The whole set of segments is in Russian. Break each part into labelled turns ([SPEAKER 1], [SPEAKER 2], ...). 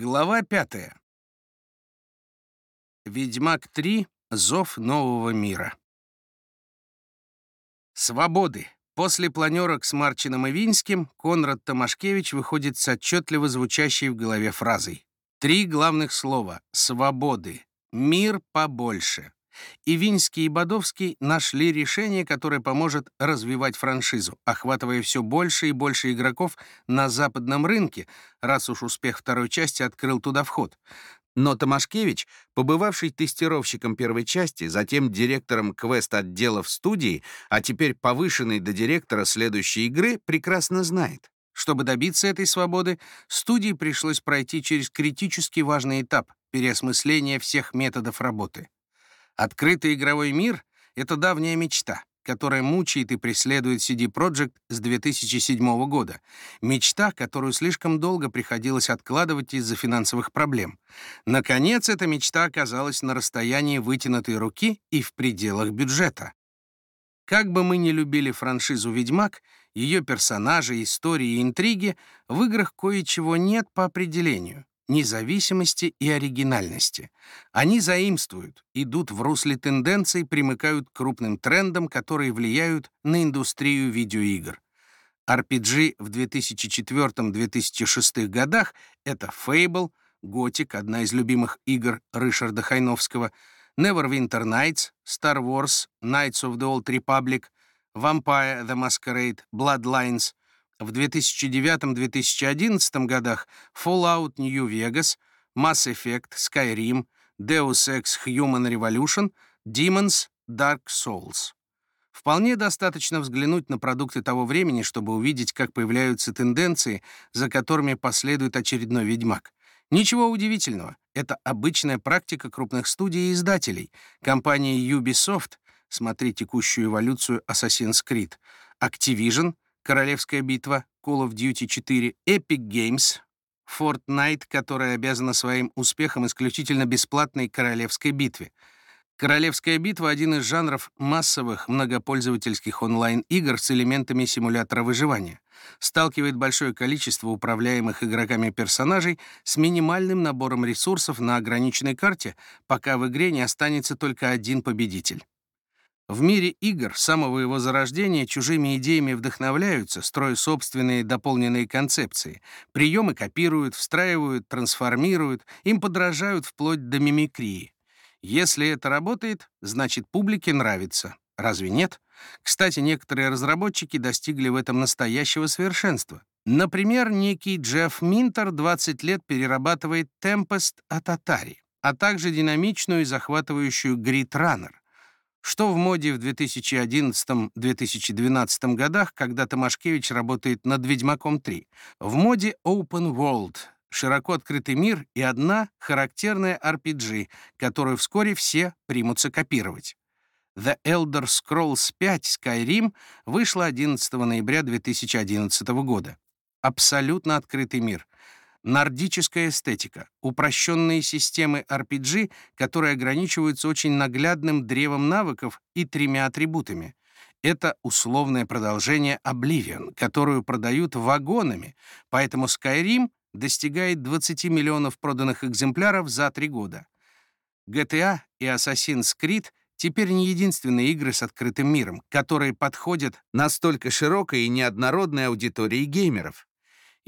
[SPEAKER 1] Глава пятая. Ведьмак 3. Зов нового мира. Свободы. После планерок с Марчином и Винским Конрад Томашкевич выходит с отчетливо звучащей в голове фразой. Три главных слова — свободы. Мир побольше. И и Бодовский нашли решение, которое поможет развивать франшизу, охватывая все больше и больше игроков на западном рынке, раз уж успех второй части открыл туда вход. Но Томашкевич, побывавший тестировщиком первой части, затем директором квест-отделов студии, а теперь повышенный до директора следующей игры, прекрасно знает. Чтобы добиться этой свободы, студии пришлось пройти через критически важный этап переосмысления всех методов работы. Открытый игровой мир — это давняя мечта, которая мучает и преследует CD Projekt с 2007 года. Мечта, которую слишком долго приходилось откладывать из-за финансовых проблем. Наконец, эта мечта оказалась на расстоянии вытянутой руки и в пределах бюджета. Как бы мы ни любили франшизу «Ведьмак», ее персонажи, истории и интриги, в играх кое-чего нет по определению независимости и оригинальности. Они заимствуют, идут в русле тенденций, примыкают к крупным трендам, которые влияют на индустрию видеоигр. RPG в 2004-2006 годах — это Fable, Gothic, одна из любимых игр Ришарда Хайновского, Neverwinter Nights, Star Wars, Knights of the Old Republic, Vampire the Masquerade, Bloodlines, в 2009-2011 годах Fallout New Vegas, Mass Effect, Skyrim, Deus Ex Human Revolution, Demons, Dark Souls. Вполне достаточно взглянуть на продукты того времени, чтобы увидеть, как появляются тенденции, за которыми последует очередной «Ведьмак». Ничего удивительного. Это обычная практика крупных студий и издателей. Компании Ubisoft, смотри текущую эволюцию Assassin's Creed, Activision — Королевская битва, Call of Duty 4, Epic Games, Fortnite, которая обязана своим успехом исключительно бесплатной королевской битве. Королевская битва — один из жанров массовых многопользовательских онлайн-игр с элементами симулятора выживания. Сталкивает большое количество управляемых игроками персонажей с минимальным набором ресурсов на ограниченной карте, пока в игре не останется только один победитель. В мире игр с самого его зарождения чужими идеями вдохновляются, строя собственные дополненные концепции. Приемы копируют, встраивают, трансформируют, им подражают вплоть до мимикрии. Если это работает, значит публике нравится. Разве нет? Кстати, некоторые разработчики достигли в этом настоящего совершенства. Например, некий Джефф Минтер 20 лет перерабатывает Tempest от Atari, а также динамичную и захватывающую Grid Runner — что в моде в 2011-2012 годах, когда Томашкевич работает над «Ведьмаком 3». В моде Open World, широко открытый мир и одна характерная RPG, которую вскоре все примутся копировать. The Elder Scrolls 5 Skyrim вышла 11 ноября 2011 года. Абсолютно открытый мир — Нордическая эстетика, упрощенные системы RPG, которые ограничиваются очень наглядным древом навыков и тремя атрибутами. Это условное продолжение Oblivion, которую продают вагонами, поэтому Skyrim достигает 20 миллионов проданных экземпляров за три года. GTA и Assassin's Creed теперь не единственные игры с открытым миром, которые подходят настолько широкой и неоднородной аудитории геймеров.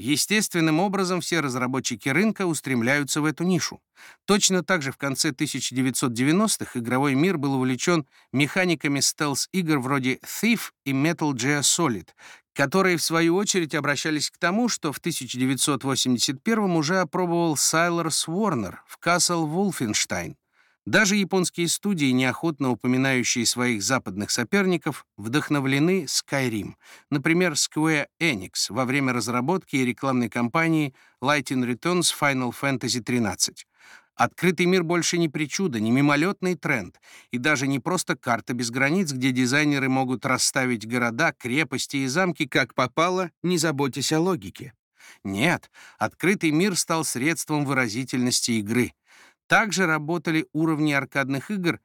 [SPEAKER 1] Естественным образом все разработчики рынка устремляются в эту нишу. Точно так же в конце 1990-х игровой мир был увлечен механиками стелс-игр вроде Thief и Metal Gear Solid, которые, в свою очередь, обращались к тому, что в 1981 уже опробовал Сайлерс Уорнер в Castle Wolfenstein. Даже японские студии, неохотно упоминающие своих западных соперников, вдохновлены Skyrim. Например, Square Enix во время разработки и рекламной кампании Lighting Returns Final Fantasy XIII. Открытый мир больше не причуда, не мимолетный тренд, и даже не просто карта без границ, где дизайнеры могут расставить города, крепости и замки как попало, не заботясь о логике. Нет, открытый мир стал средством выразительности игры — также работали уровни аркадных игр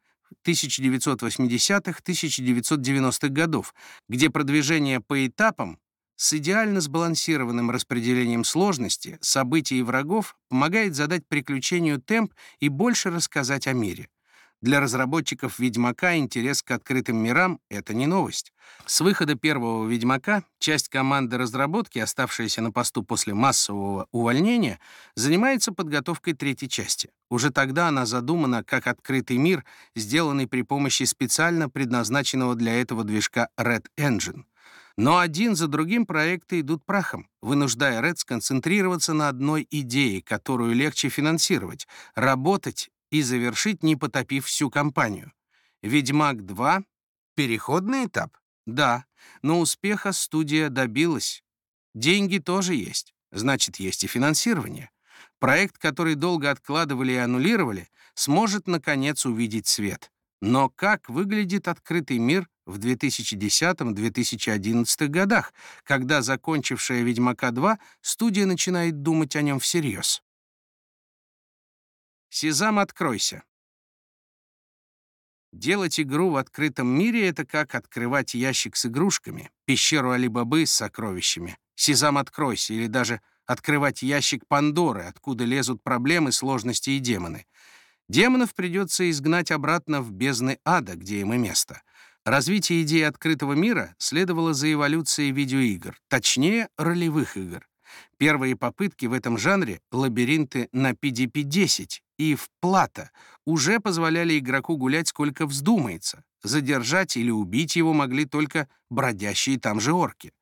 [SPEAKER 1] 1980-1990-х годов, где продвижение по этапам с идеально сбалансированным распределением сложности, событий и врагов помогает задать приключению темп и больше рассказать о мире. Для разработчиков «Ведьмака» интерес к открытым мирам — это не новость. С выхода первого «Ведьмака» часть команды разработки, оставшаяся на посту после массового увольнения, занимается подготовкой третьей части. Уже тогда она задумана как открытый мир, сделанный при помощи специально предназначенного для этого движка Red Engine. Но один за другим проекты идут прахом, вынуждая Red сконцентрироваться на одной идее, которую легче финансировать, работать и завершить, не потопив всю компанию. «Ведьмак 2» — переходный этап? Да, но успеха студия добилась. Деньги тоже есть, значит, есть и финансирование. Проект, который долго откладывали и аннулировали, сможет, наконец, увидеть свет. Но как выглядит открытый мир в 2010-2011 годах, когда закончившая «Ведьмака 2» студия начинает думать о нем всерьез? Сезам, откройся. Делать игру в открытом мире — это как открывать ящик с игрушками, пещеру Алибабы с сокровищами. Сезам, откройся, или даже открывать ящик Пандоры, откуда лезут проблемы, сложности и демоны. Демонов придется изгнать обратно в бездны ада, где им и место. Развитие идеи открытого мира следовало за эволюцией видеоигр, точнее, ролевых игр. Первые попытки в этом жанре — лабиринты на PDP-10 и в плата уже позволяли игроку гулять сколько вздумается. Задержать или убить его могли только бродящие там же орки.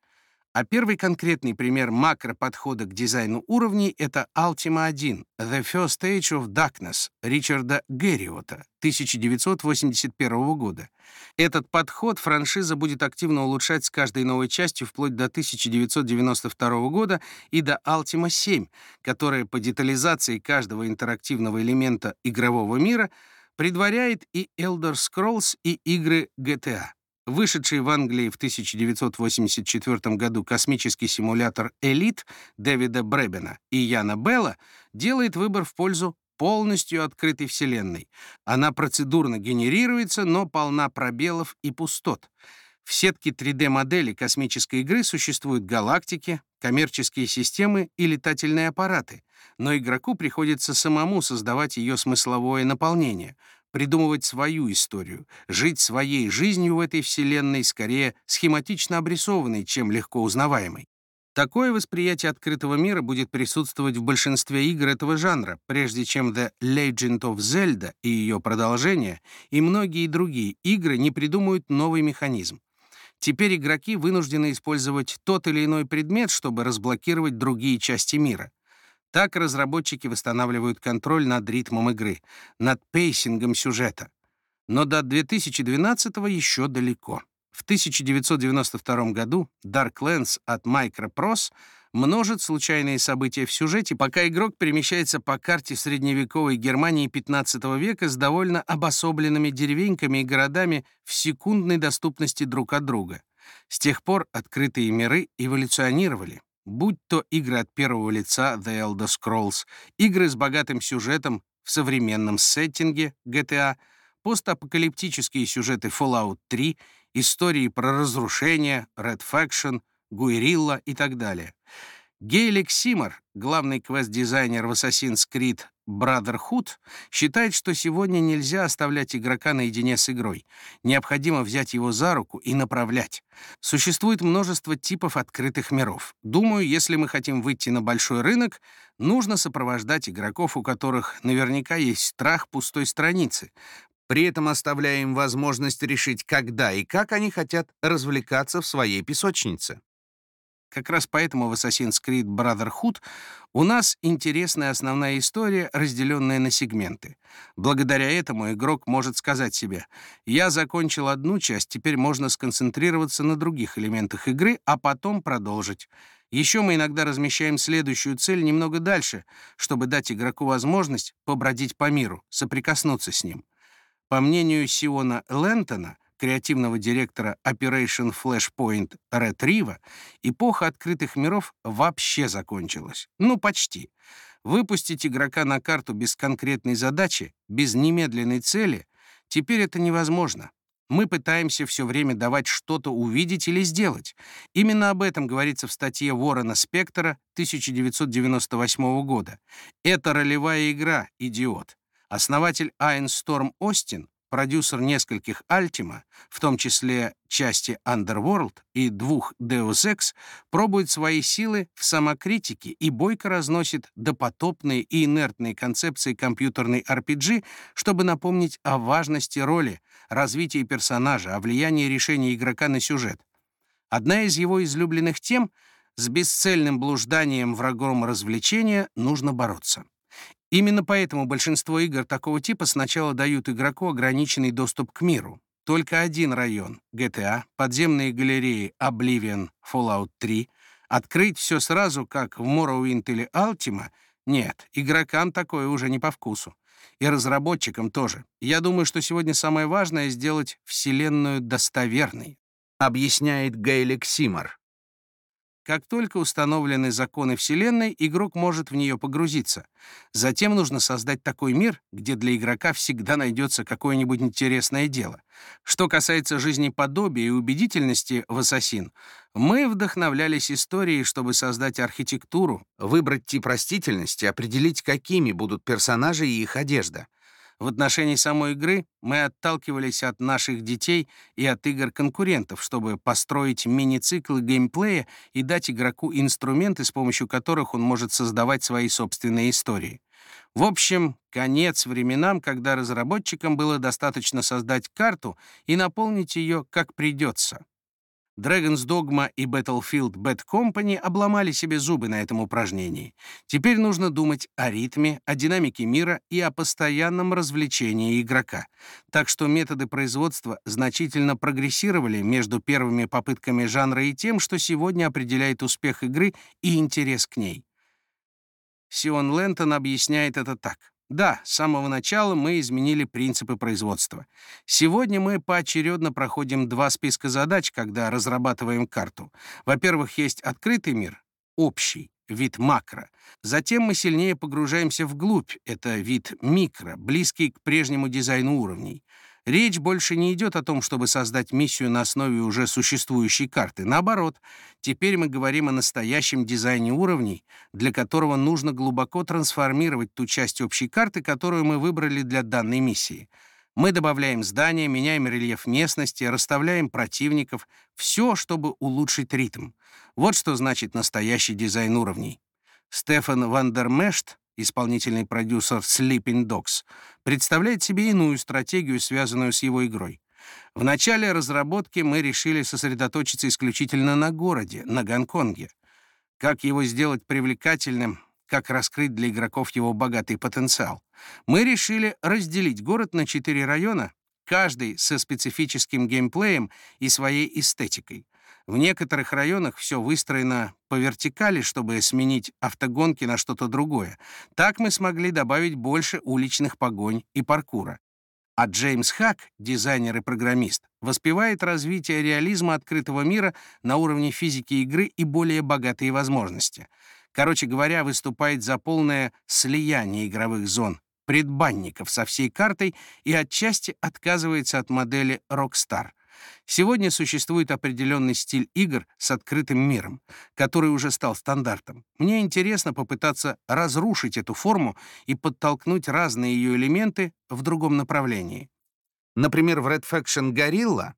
[SPEAKER 1] А первый конкретный пример макро-подхода к дизайну уровней — это Ultima 1 The First Stage of Darkness Ричарда Герриота 1981 года. Этот подход франшиза будет активно улучшать с каждой новой частью вплоть до 1992 года и до Ultima 7, которая по детализации каждого интерактивного элемента игрового мира предваряет и Elder Scrolls, и игры GTA. Вышедший в Англии в 1984 году космический симулятор «Элит» Дэвида Бребена и Яна Белла делает выбор в пользу полностью открытой Вселенной. Она процедурно генерируется, но полна пробелов и пустот. В сетке 3D-модели космической игры существуют галактики, коммерческие системы и летательные аппараты, но игроку приходится самому создавать ее смысловое наполнение — придумывать свою историю, жить своей жизнью в этой вселенной, скорее схематично обрисованной, чем легко узнаваемой. Такое восприятие открытого мира будет присутствовать в большинстве игр этого жанра, прежде чем The Legend of Zelda и ее продолжение и многие другие игры не придумают новый механизм. Теперь игроки вынуждены использовать тот или иной предмет, чтобы разблокировать другие части мира. Так разработчики восстанавливают контроль над ритмом игры, над pacing ом сюжета. Но до 2012 еще далеко. В 1992 году Darklands от Microprose множит случайные события в сюжете, пока игрок перемещается по карте средневековой Германии 15 века с довольно обособленными деревеньками и городами в секундной доступности друг от друга. С тех пор открытые миры эволюционировали будь то игры от первого лица The Elder Scrolls, игры с богатым сюжетом в современном сеттинге GTA, постапокалиптические сюжеты Fallout 3, истории про разрушение, Red Faction, Guerrilla и так далее. Гейлик Симмер, главный квест-дизайнер в Assassin's Creed Brotherhood, считает, что сегодня нельзя оставлять игрока наедине с игрой. Необходимо взять его за руку и направлять. Существует множество типов открытых миров. Думаю, если мы хотим выйти на большой рынок, нужно сопровождать игроков, у которых наверняка есть страх пустой страницы, при этом оставляя им возможность решить, когда и как они хотят развлекаться в своей песочнице. Как раз поэтому в Assassin's Creed Brotherhood у нас интересная основная история, разделенная на сегменты. Благодаря этому игрок может сказать себе, «Я закончил одну часть, теперь можно сконцентрироваться на других элементах игры, а потом продолжить». Еще мы иногда размещаем следующую цель немного дальше, чтобы дать игроку возможность побродить по миру, соприкоснуться с ним. По мнению Сиона Лентона, креативного директора Operation Flashpoint Retrieve, эпоха открытых миров вообще закончилась. Ну, почти. Выпустить игрока на карту без конкретной задачи, без немедленной цели, теперь это невозможно. Мы пытаемся все время давать что-то увидеть или сделать. Именно об этом говорится в статье Уоррена Спектора 1998 года. Это ролевая игра, идиот. Основатель Айн Сторм Остин продюсер нескольких Ultima, в том числе части Underworld и двух Deus Ex, пробует свои силы в самокритике и бойко разносит допотопные и инертные концепции компьютерной RPG, чтобы напомнить о важности роли, развитии персонажа, о влиянии решения игрока на сюжет. Одна из его излюбленных тем — с бесцельным блужданием врагом развлечения нужно бороться. Именно поэтому большинство игр такого типа сначала дают игроку ограниченный доступ к миру. Только один район — GTA, подземные галереи Oblivion, Fallout 3. Открыть все сразу, как в Morrowind или Ultima — нет, игрокам такое уже не по вкусу. И разработчикам тоже. Я думаю, что сегодня самое важное — сделать Вселенную достоверной, объясняет Гейлик Симмер. Как только установлены законы Вселенной, игрок может в нее погрузиться. Затем нужно создать такой мир, где для игрока всегда найдется какое-нибудь интересное дело. Что касается жизнеподобия и убедительности в «Ассасин», мы вдохновлялись историей, чтобы создать архитектуру, выбрать тип растительности, определить, какими будут персонажи и их одежда. В отношении самой игры мы отталкивались от наших детей и от игр конкурентов, чтобы построить мини-циклы геймплея и дать игроку инструменты, с помощью которых он может создавать свои собственные истории. В общем, конец временам, когда разработчикам было достаточно создать карту и наполнить ее как придется. Dragon's Dogma и Battlefield Bad Company обломали себе зубы на этом упражнении. Теперь нужно думать о ритме, о динамике мира и о постоянном развлечении игрока. Так что методы производства значительно прогрессировали между первыми попытками жанра и тем, что сегодня определяет успех игры и интерес к ней. Сион Лентон объясняет это так. Да, с самого начала мы изменили принципы производства. Сегодня мы поочередно проходим два списка задач, когда разрабатываем карту. Во-первых, есть открытый мир, общий, вид макро. Затем мы сильнее погружаемся вглубь, это вид микро, близкий к прежнему дизайну уровней. Речь больше не идет о том, чтобы создать миссию на основе уже существующей карты. Наоборот, теперь мы говорим о настоящем дизайне уровней, для которого нужно глубоко трансформировать ту часть общей карты, которую мы выбрали для данной миссии. Мы добавляем здания, меняем рельеф местности, расставляем противников. Все, чтобы улучшить ритм. Вот что значит настоящий дизайн уровней. Стефан Вандермешт исполнительный продюсер Sleeping Dogs, представляет себе иную стратегию, связанную с его игрой. В начале разработки мы решили сосредоточиться исключительно на городе, на Гонконге. Как его сделать привлекательным, как раскрыть для игроков его богатый потенциал. Мы решили разделить город на четыре района, каждый со специфическим геймплеем и своей эстетикой. В некоторых районах все выстроено по вертикали, чтобы сменить автогонки на что-то другое. Так мы смогли добавить больше уличных погонь и паркура. А Джеймс Хак, дизайнер и программист, воспевает развитие реализма открытого мира на уровне физики игры и более богатые возможности. Короче говоря, выступает за полное слияние игровых зон, предбанников со всей картой и отчасти отказывается от модели Rockstar — Сегодня существует определенный стиль игр с открытым миром, который уже стал стандартом. Мне интересно попытаться разрушить эту форму и подтолкнуть разные ее элементы в другом направлении. Например, в Red Faction Gorilla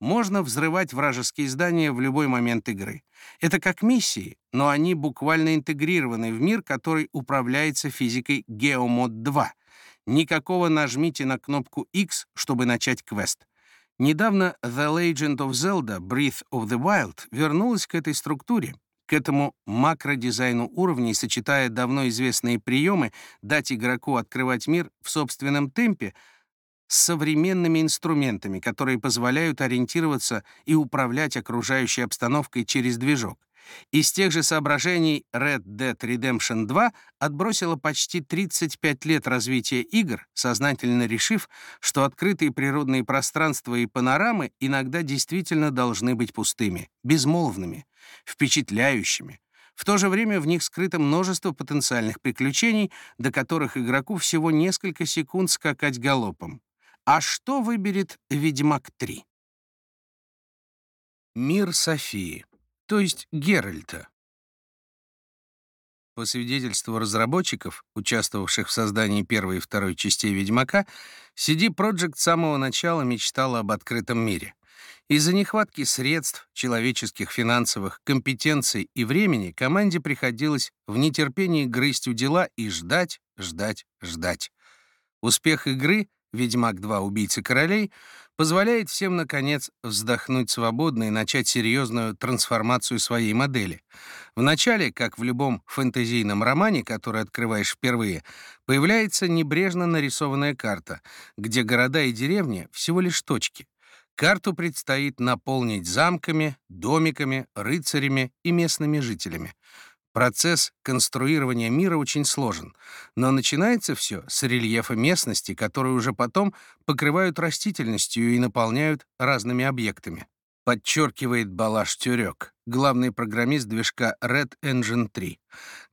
[SPEAKER 1] можно взрывать вражеские здания в любой момент игры. Это как миссии, но они буквально интегрированы в мир, который управляется физикой Geomod 2. Никакого нажмите на кнопку X, чтобы начать квест. Недавно The Legend of Zelda Breath of the Wild вернулась к этой структуре, к этому макродизайну уровней, сочетая давно известные приемы дать игроку открывать мир в собственном темпе с современными инструментами, которые позволяют ориентироваться и управлять окружающей обстановкой через движок. Из тех же соображений Red Dead Redemption 2 отбросила почти 35 лет развития игр, сознательно решив, что открытые природные пространства и панорамы иногда действительно должны быть пустыми, безмолвными, впечатляющими. В то же время в них скрыто множество потенциальных приключений, до которых игроку всего несколько секунд скакать галопом. А что выберет «Ведьмак 3»? Мир Софии, то есть Геральта. По свидетельству разработчиков, участвовавших в создании первой и второй частей «Ведьмака», CD Projekt с самого начала мечтала об открытом мире. Из-за нехватки средств, человеческих, финансовых, компетенций и времени команде приходилось в нетерпении грызть у дела и ждать, ждать, ждать. Успех игры «Ведьмак 2. Убийцы королей» позволяет всем, наконец, вздохнуть свободно и начать серьезную трансформацию своей модели. Вначале, как в любом фэнтезийном романе, который открываешь впервые, появляется небрежно нарисованная карта, где города и деревни — всего лишь точки. Карту предстоит наполнить замками, домиками, рыцарями и местными жителями. Процесс конструирования мира очень сложен, но начинается все с рельефа местности, которые уже потом покрывают растительностью и наполняют разными объектами. Подчеркивает Балаш Тюрек, главный программист движка Red Engine 3.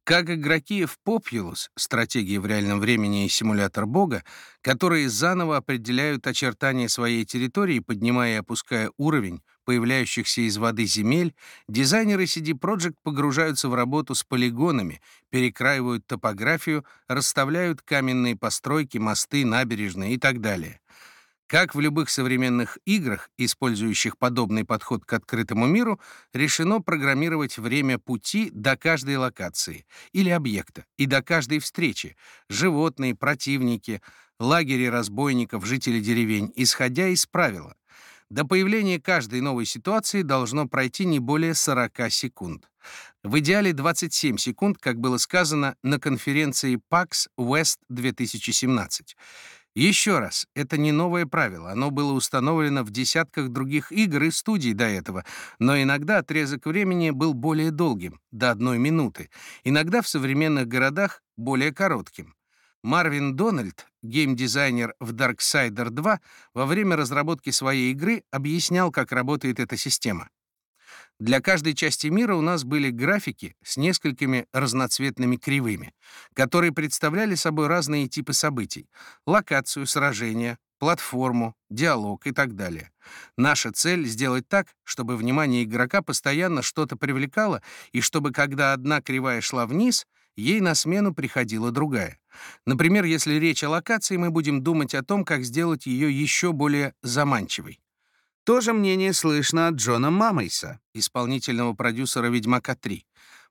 [SPEAKER 1] Как игроки в Populous, стратегии в реальном времени и симулятор бога, которые заново определяют очертания своей территории, поднимая и опуская уровень, появляющихся из воды земель, дизайнеры CD Projekt погружаются в работу с полигонами, перекраивают топографию, расставляют каменные постройки, мосты, набережные и так далее. Как в любых современных играх, использующих подобный подход к открытому миру, решено программировать время пути до каждой локации или объекта и до каждой встречи, животные, противники, лагери разбойников, жители деревень, исходя из правила. До появления каждой новой ситуации должно пройти не более 40 секунд. В идеале 27 секунд, как было сказано на конференции PAX West 2017. Еще раз, это не новое правило, оно было установлено в десятках других игр и студий до этого, но иногда отрезок времени был более долгим, до одной минуты, иногда в современных городах более коротким. Марвин Дональд, геймдизайнер в Darksider 2, во время разработки своей игры объяснял, как работает эта система. Для каждой части мира у нас были графики с несколькими разноцветными кривыми, которые представляли собой разные типы событий — локацию, сражения, платформу, диалог и так далее. Наша цель — сделать так, чтобы внимание игрока постоянно что-то привлекало, и чтобы, когда одна кривая шла вниз, ей на смену приходила другая. Например, если речь о локации, мы будем думать о том, как сделать ее еще более заманчивой. То же мнение слышно от Джона Мамейса, исполнительного продюсера «Ведьмака 3».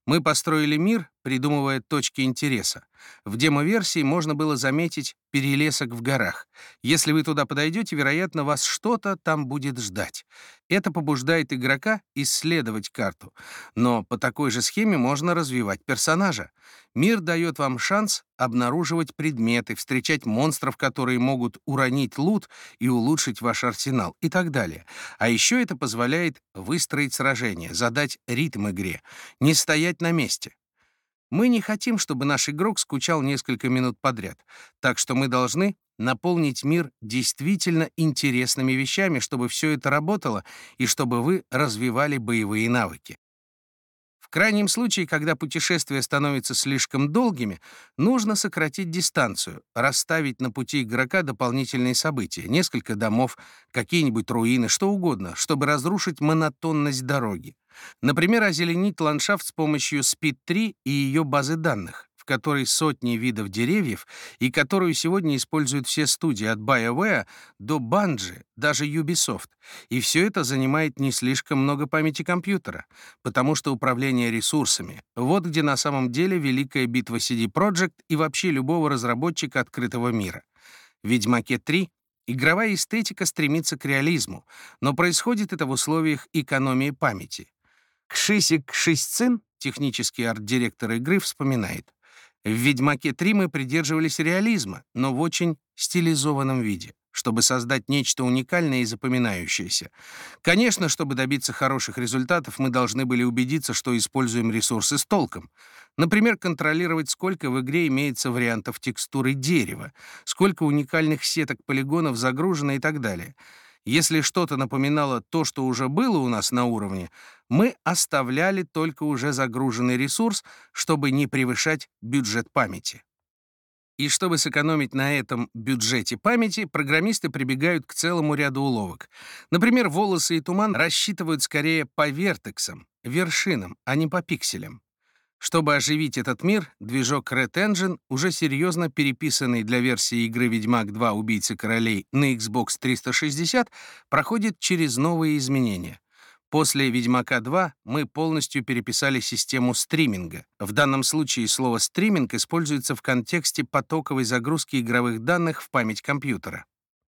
[SPEAKER 1] Мы построили мир, придумывая точки интереса. В демо-версии можно было заметить перелесок в горах. Если вы туда подойдете, вероятно, вас что-то там будет ждать. Это побуждает игрока исследовать карту. Но по такой же схеме можно развивать персонажа. Мир дает вам шанс обнаруживать предметы, встречать монстров, которые могут уронить лут и улучшить ваш арсенал и так далее. А еще это позволяет выстроить сражение, задать ритм игре, не стоять на месте. Мы не хотим, чтобы наш игрок скучал несколько минут подряд, так что мы должны наполнить мир действительно интересными вещами, чтобы все это работало и чтобы вы развивали боевые навыки. В крайнем случае, когда путешествия становятся слишком долгими, нужно сократить дистанцию, расставить на пути игрока дополнительные события, несколько домов, какие-нибудь руины, что угодно, чтобы разрушить монотонность дороги. Например, озеленить ландшафт с помощью Speed3 и ее базы данных которой сотни видов деревьев и которую сегодня используют все студии от BioWare до Bungie, даже Ubisoft. И все это занимает не слишком много памяти компьютера, потому что управление ресурсами — вот где на самом деле великая битва CD Projekt и вообще любого разработчика открытого мира. В «Ведьмаке 3» игровая эстетика стремится к реализму, но происходит это в условиях экономии памяти. Кшисик Кшисцин, технический арт-директор игры, вспоминает. В «Ведьмаке 3» мы придерживались реализма, но в очень стилизованном виде, чтобы создать нечто уникальное и запоминающееся. Конечно, чтобы добиться хороших результатов, мы должны были убедиться, что используем ресурсы с толком. Например, контролировать, сколько в игре имеется вариантов текстуры дерева, сколько уникальных сеток полигонов загружено и так далее — если что-то напоминало то, что уже было у нас на уровне, мы оставляли только уже загруженный ресурс, чтобы не превышать бюджет памяти. И чтобы сэкономить на этом бюджете памяти, программисты прибегают к целому ряду уловок. Например, волосы и туман рассчитывают скорее по вертексам, вершинам, а не по пикселям. Чтобы оживить этот мир, движок Red Engine, уже серьезно переписанный для версии игры «Ведьмак 2. Убийцы королей» на Xbox 360, проходит через новые изменения. После «Ведьмака 2» мы полностью переписали систему стриминга. В данном случае слово «стриминг» используется в контексте потоковой загрузки игровых данных в память компьютера.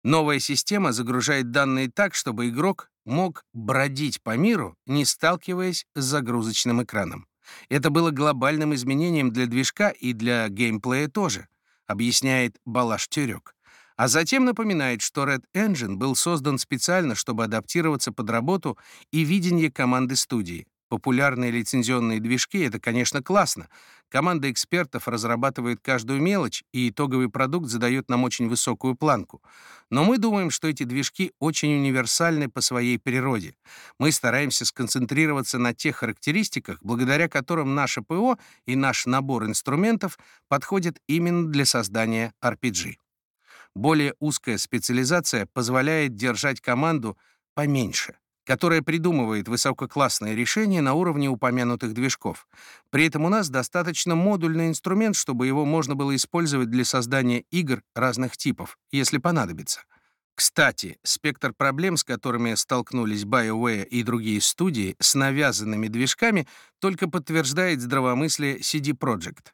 [SPEAKER 1] Новая система загружает данные так, чтобы игрок мог бродить по миру, не сталкиваясь с загрузочным экраном. Это было глобальным изменением для движка и для геймплея тоже, объясняет Балаш Тюрек. А затем напоминает, что Red Engine был создан специально, чтобы адаптироваться под работу и видение команды студии. Популярные лицензионные движки — это, конечно, классно. Команда экспертов разрабатывает каждую мелочь, и итоговый продукт задает нам очень высокую планку. Но мы думаем, что эти движки очень универсальны по своей природе. Мы стараемся сконцентрироваться на тех характеристиках, благодаря которым наше ПО и наш набор инструментов подходят именно для создания RPG. Более узкая специализация позволяет держать команду поменьше которая придумывает высококлассные решения на уровне упомянутых движков. При этом у нас достаточно модульный инструмент, чтобы его можно было использовать для создания игр разных типов, если понадобится. Кстати, спектр проблем, с которыми столкнулись BioWare и другие студии с навязанными движками, только подтверждает здравомыслие CD Projekt.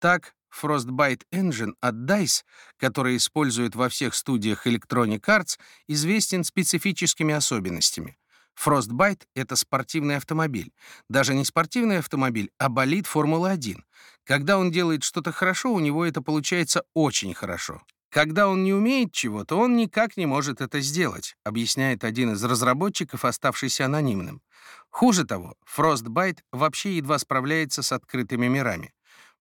[SPEAKER 1] Так, Frostbite Engine от DICE, который использует во всех студиях Electronic Arts, известен специфическими особенностями. Frostbite — это спортивный автомобиль. Даже не спортивный автомобиль, а болид Формулы-1. Когда он делает что-то хорошо, у него это получается очень хорошо. Когда он не умеет чего-то, он никак не может это сделать, объясняет один из разработчиков, оставшийся анонимным. Хуже того, Frostbite вообще едва справляется с открытыми мирами.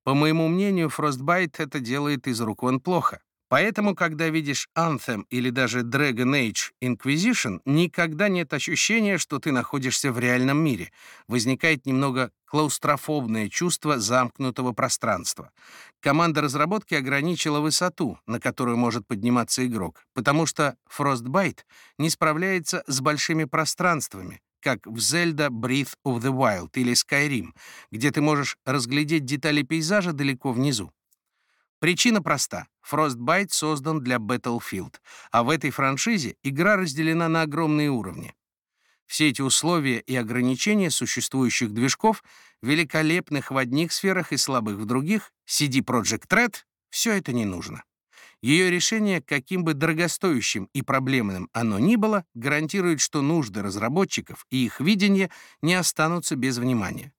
[SPEAKER 1] По моему мнению, Frostbite это делает из рук вон плохо. Поэтому, когда видишь Anthem или даже Dragon Age Inquisition, никогда нет ощущения, что ты находишься в реальном мире. Возникает немного клаустрофобное чувство замкнутого пространства. Команда разработки ограничила высоту, на которую может подниматься игрок, потому что Frostbite не справляется с большими пространствами, как в Zelda Breath of the Wild или Skyrim, где ты можешь разглядеть детали пейзажа далеко внизу. Причина проста. Frostbite создан для Battlefield, а в этой франшизе игра разделена на огромные уровни. Все эти условия и ограничения существующих движков, великолепных в одних сферах и слабых в других, CD Projekt Red, все это не нужно. Ее решение, каким бы дорогостоящим и проблемным оно ни было, гарантирует, что нужды разработчиков и их видение не останутся без внимания.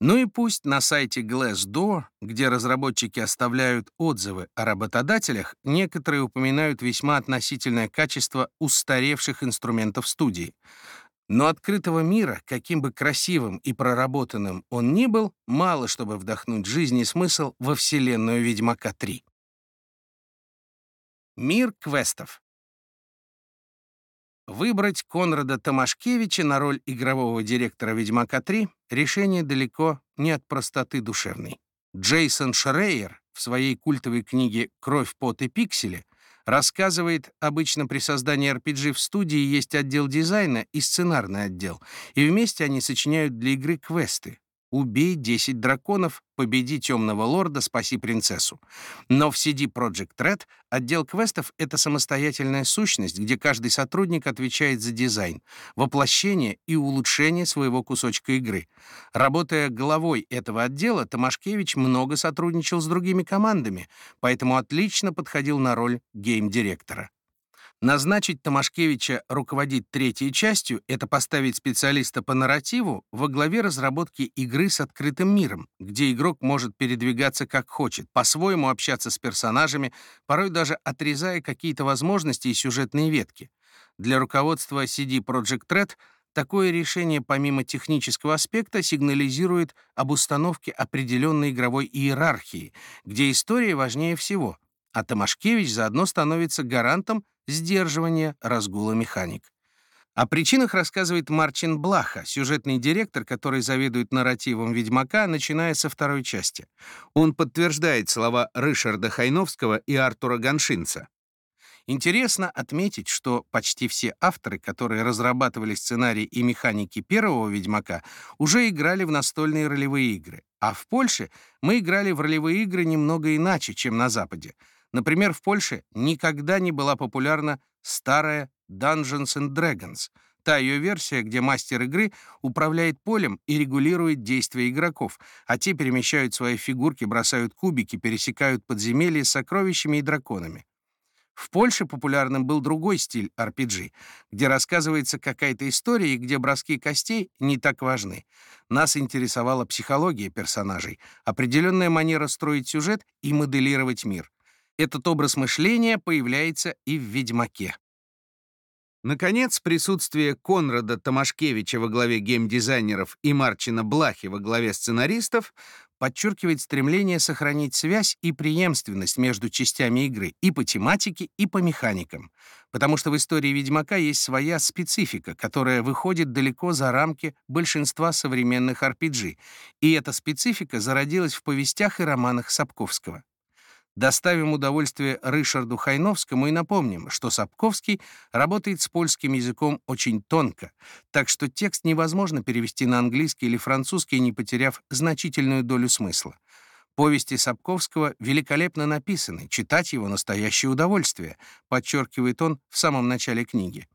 [SPEAKER 1] Ну и пусть на сайте Glassdoor, где разработчики оставляют отзывы о работодателях, некоторые упоминают весьма относительное качество устаревших инструментов студии. Но открытого мира, каким бы красивым и проработанным он ни был, мало чтобы вдохнуть жизнь и смысл во вселенную Ведьмака 3. Мир квестов. Выбрать Конрада Томашкевича на роль игрового директора «Ведьмака 3» решение далеко не от простоты душевной. Джейсон Шрейер в своей культовой книге «Кровь, пот и пиксели» рассказывает, обычно при создании RPG в студии есть отдел дизайна и сценарный отдел, и вместе они сочиняют для игры квесты, Убей 10 драконов, победи темного лорда, спаси принцессу. Но в CD Project Red отдел квестов — это самостоятельная сущность, где каждый сотрудник отвечает за дизайн, воплощение и улучшение своего кусочка игры. Работая главой этого отдела, Томашкевич много сотрудничал с другими командами, поэтому отлично подходил на роль гейм-директора. Назначить Томашкевича руководить третьей частью — это поставить специалиста по нарративу во главе разработки игры с открытым миром, где игрок может передвигаться как хочет, по-своему общаться с персонажами, порой даже отрезая какие-то возможности и сюжетные ветки. Для руководства CD Projekt Red такое решение помимо технического аспекта сигнализирует об установке определенной игровой иерархии, где история важнее всего, а Томашкевич заодно становится гарантом сдерживания разгула механик. О причинах рассказывает Марчин Блаха, сюжетный директор, который заведует нарративом «Ведьмака», начиная со второй части. Он подтверждает слова Ришарда Хайновского и Артура Ганшинца. Интересно отметить, что почти все авторы, которые разрабатывали сценарий и механики первого «Ведьмака», уже играли в настольные ролевые игры. А в Польше мы играли в ролевые игры немного иначе, чем на Западе. Например, в Польше никогда не была популярна старая Dungeons and Dragons, та ее версия, где мастер игры управляет полем и регулирует действия игроков, а те перемещают свои фигурки, бросают кубики, пересекают подземелья с сокровищами и драконами. В Польше популярным был другой стиль RPG, где рассказывается какая-то история и где броски костей не так важны. Нас интересовала психология персонажей, определенная манера строить сюжет и моделировать мир. Этот образ мышления появляется и в «Ведьмаке». Наконец, присутствие Конрада Томашкевича во главе геймдизайнеров и Марчина Блахи во главе сценаристов подчеркивает стремление сохранить связь и преемственность между частями игры и по тематике, и по механикам, потому что в истории Ведьмака есть своя специфика, которая выходит далеко за рамки большинства современных RPG, и эта специфика зародилась в повестях и романах Сапковского. Доставим удовольствие Ришарду Хайновскому и напомним, что Сапковский работает с польским языком очень тонко, так что текст невозможно перевести на английский или французский, не потеряв значительную долю смысла. Повести Сапковского великолепно написаны, читать его — настоящее удовольствие, подчеркивает он в самом начале книги.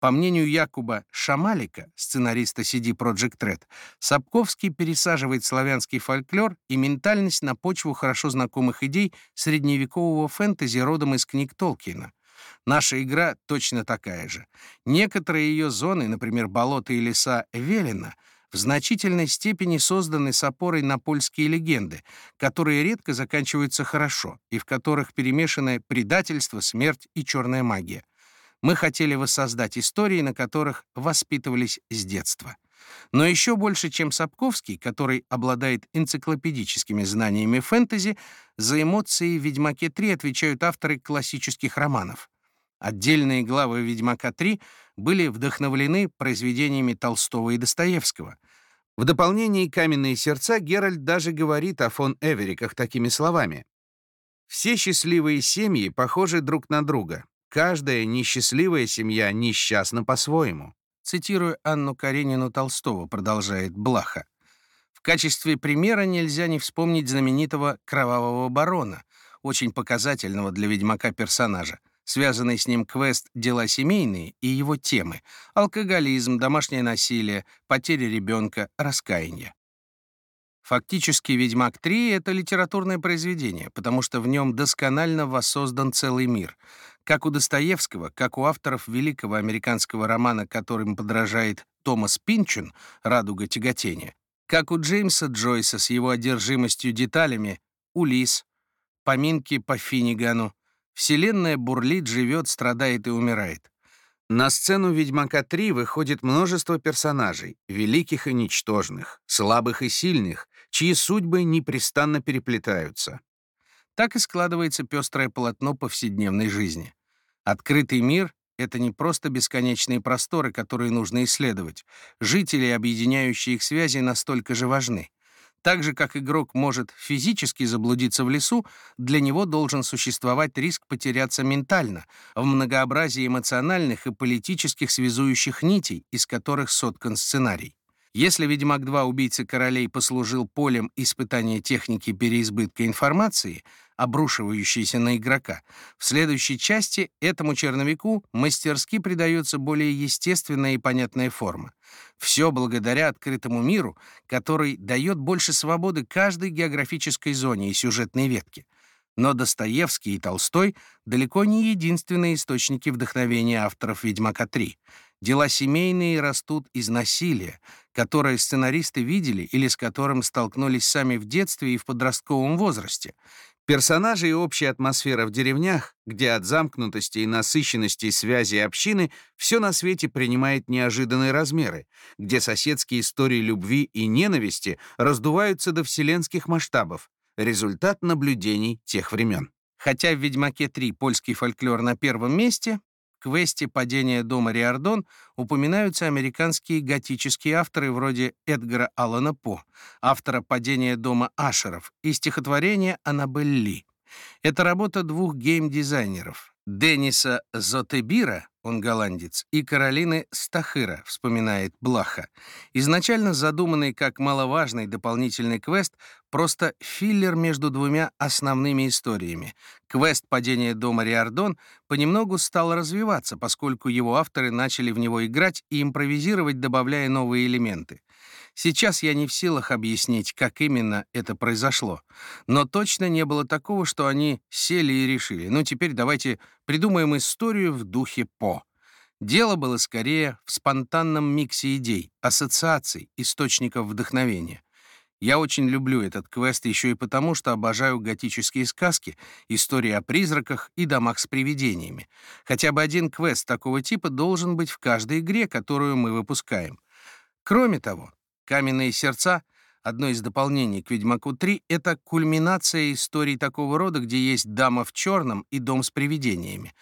[SPEAKER 1] По мнению Якуба Шамалика, сценариста CD Project Red, Сапковский пересаживает славянский фольклор и ментальность на почву хорошо знакомых идей средневекового фэнтези родом из книг Толкиена. Наша игра точно такая же. Некоторые ее зоны, например, болота и леса Велина, в значительной степени созданы с опорой на польские легенды, которые редко заканчиваются хорошо и в которых перемешаны предательство, смерть и черная магия. Мы хотели воссоздать истории, на которых воспитывались с детства. Но еще больше, чем Сапковский, который обладает энциклопедическими знаниями фэнтези, за эмоции в «Ведьмаке 3» отвечают авторы классических романов. Отдельные главы «Ведьмака 3» были вдохновлены произведениями Толстого и Достоевского. В дополнение «Каменные сердца» Геральт даже говорит о фон Эвериках такими словами. «Все счастливые семьи похожи друг на друга. Каждая несчастливая семья несчастна по-своему. Цитирую Анну Каренину Толстого, продолжает Блаха. В качестве примера нельзя не вспомнить знаменитого «Кровавого барона», очень показательного для ведьмака персонажа. Связанный с ним квест «Дела семейные» и его темы — алкоголизм, домашнее насилие, потеря ребенка, раскаяние. Фактически «Ведьмак 3» — это литературное произведение, потому что в нем досконально воссоздан целый мир. Как у Достоевского, как у авторов великого американского романа, которым подражает Томас Пинчун «Радуга тяготения», как у Джеймса Джойса с его одержимостью деталями «Улис», «Поминки по Финнигану», Вселенная бурлит, живет, страдает и умирает. На сцену «Ведьмака 3» выходит множество персонажей, великих и ничтожных, слабых и сильных, чьи судьбы непрестанно переплетаются. Так и складывается пестрое полотно повседневной жизни. Открытый мир — это не просто бесконечные просторы, которые нужно исследовать. Жители, объединяющие их связи, настолько же важны. Так же, как игрок может физически заблудиться в лесу, для него должен существовать риск потеряться ментально в многообразии эмоциональных и политических связующих нитей, из которых соткан сценарий. Если «Ведьмак 2. Убийцы королей» послужил полем испытания техники переизбытка информации, обрушивающейся на игрока, в следующей части этому черновику мастерски придается более естественная и понятная форма. Все благодаря открытому миру, который дает больше свободы каждой географической зоне и сюжетной ветке. Но Достоевский и Толстой далеко не единственные источники вдохновения авторов «Ведьмака 3». Дела семейные растут из насилия, которое сценаристы видели или с которым столкнулись сами в детстве и в подростковом возрасте. Персонажи и общая атмосфера в деревнях, где от замкнутости и насыщенности связи общины все на свете принимает неожиданные размеры, где соседские истории любви и ненависти раздуваются до вселенских масштабов, результат наблюдений тех времен. Хотя в «Ведьмаке 3» польский фольклор на первом месте, квесте «Падение дома Риордон» упоминаются американские готические авторы вроде Эдгара Аллана По, автора «Падения дома Ашеров» и стихотворения Аннабель Ли. Это работа двух гейм-дизайнеров Дениса Зотебира, он голландец, и Каролины Стахыра, вспоминает Блаха. Изначально задуманный как маловажный дополнительный квест, просто филлер между двумя основными историями. Квест «Падение дома Риордон» понемногу стал развиваться, поскольку его авторы начали в него играть и импровизировать, добавляя новые элементы. Сейчас я не в силах объяснить, как именно это произошло. Но точно не было такого, что они сели и решили. Ну, теперь давайте придумаем историю в духе По. Дело было скорее в спонтанном миксе идей, ассоциаций, источников вдохновения. Я очень люблю этот квест еще и потому, что обожаю готические сказки, истории о призраках и домах с привидениями. Хотя бы один квест такого типа должен быть в каждой игре, которую мы выпускаем. Кроме того, «Каменные сердца» — одно из дополнений к «Ведьмаку 3» — это кульминация историй такого рода, где есть «Дама в черном» и «Дом с привидениями».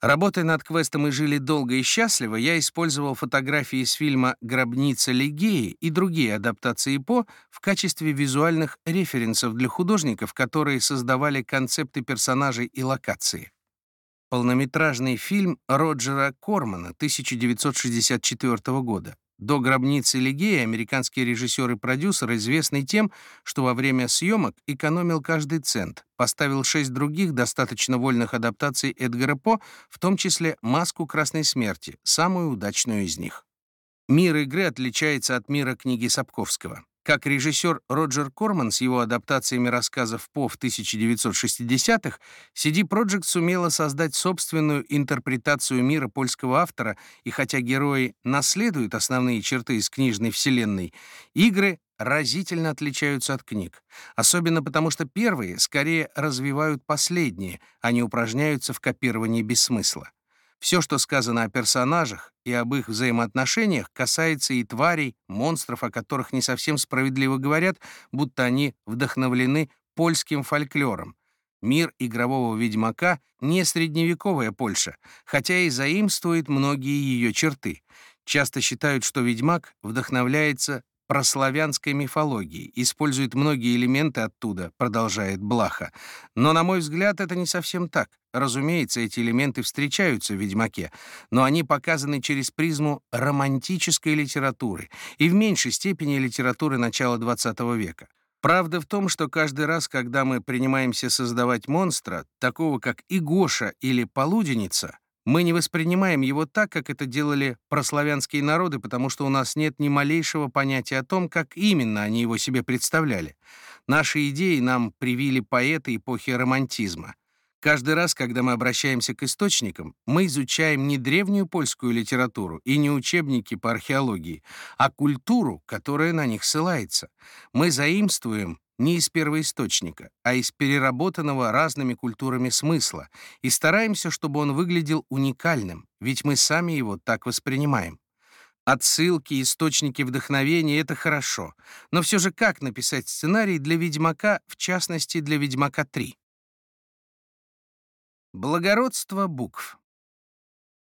[SPEAKER 1] Работая над квестом «И жили долго и счастливо», я использовал фотографии из фильма «Гробница Легеи» и другие адаптации По в качестве визуальных референсов для художников, которые создавали концепты персонажей и локации. Полнометражный фильм Роджера Кормана 1964 года до гробницы Лигея американский режиссер и продюсер известный тем, что во время съемок экономил каждый цент, поставил шесть других достаточно вольных адаптаций Эдгара По, в том числе «Маску Красной Смерти», самую удачную из них. Мир игры отличается от мира книги Сапковского. Как режиссер Роджер Корман с его адаптациями рассказов По в 1960-х, CD Projekt сумела создать собственную интерпретацию мира польского автора, и хотя герои наследуют основные черты из книжной вселенной, игры разительно отличаются от книг, особенно потому что первые скорее развивают последние, а не упражняются в копировании без смысла. Все, что сказано о персонажах и об их взаимоотношениях, касается и тварей, монстров, о которых не совсем справедливо говорят, будто они вдохновлены польским фольклором. Мир игрового ведьмака — не средневековая Польша, хотя и заимствует многие ее черты. Часто считают, что ведьмак вдохновляется прославянской мифологии, использует многие элементы оттуда, продолжает Блаха. Но, на мой взгляд, это не совсем так. Разумеется, эти элементы встречаются в «Ведьмаке», но они показаны через призму романтической литературы и в меньшей степени литературы начала XX века. Правда в том, что каждый раз, когда мы принимаемся создавать монстра, такого как Игоша или Полуденница, мы не воспринимаем его так, как это делали прославянские народы, потому что у нас нет ни малейшего понятия о том, как именно они его себе представляли. Наши идеи нам привили поэты эпохи романтизма. Каждый раз, когда мы обращаемся к источникам, мы изучаем не древнюю польскую литературу и не учебники по археологии, а культуру, которая на них ссылается. Мы заимствуем не из первоисточника, а из переработанного разными культурами смысла, и стараемся, чтобы он выглядел уникальным, ведь мы сами его так воспринимаем. Отсылки, источники вдохновения — это хорошо, но все же как написать сценарий для «Ведьмака», в частности, для «Ведьмака 3»? Благородство букв.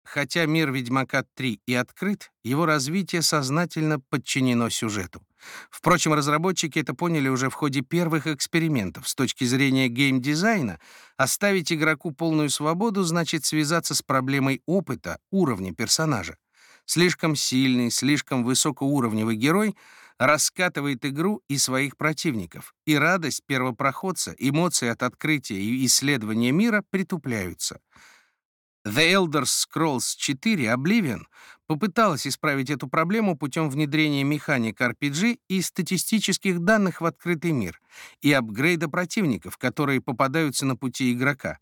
[SPEAKER 1] Хотя мир «Ведьмака 3» и открыт, его развитие сознательно подчинено сюжету. Впрочем, разработчики это поняли уже в ходе первых экспериментов. С точки зрения геймдизайна, оставить игроку полную свободу значит связаться с проблемой опыта, уровня персонажа. Слишком сильный, слишком высокоуровневый герой раскатывает игру и своих противников, и радость первопроходца, эмоции от открытия и исследования мира притупляются — The Elder Scrolls 4 Oblivion попыталась исправить эту проблему путем внедрения механик RPG и статистических данных в открытый мир и апгрейда противников, которые попадаются на пути игрока.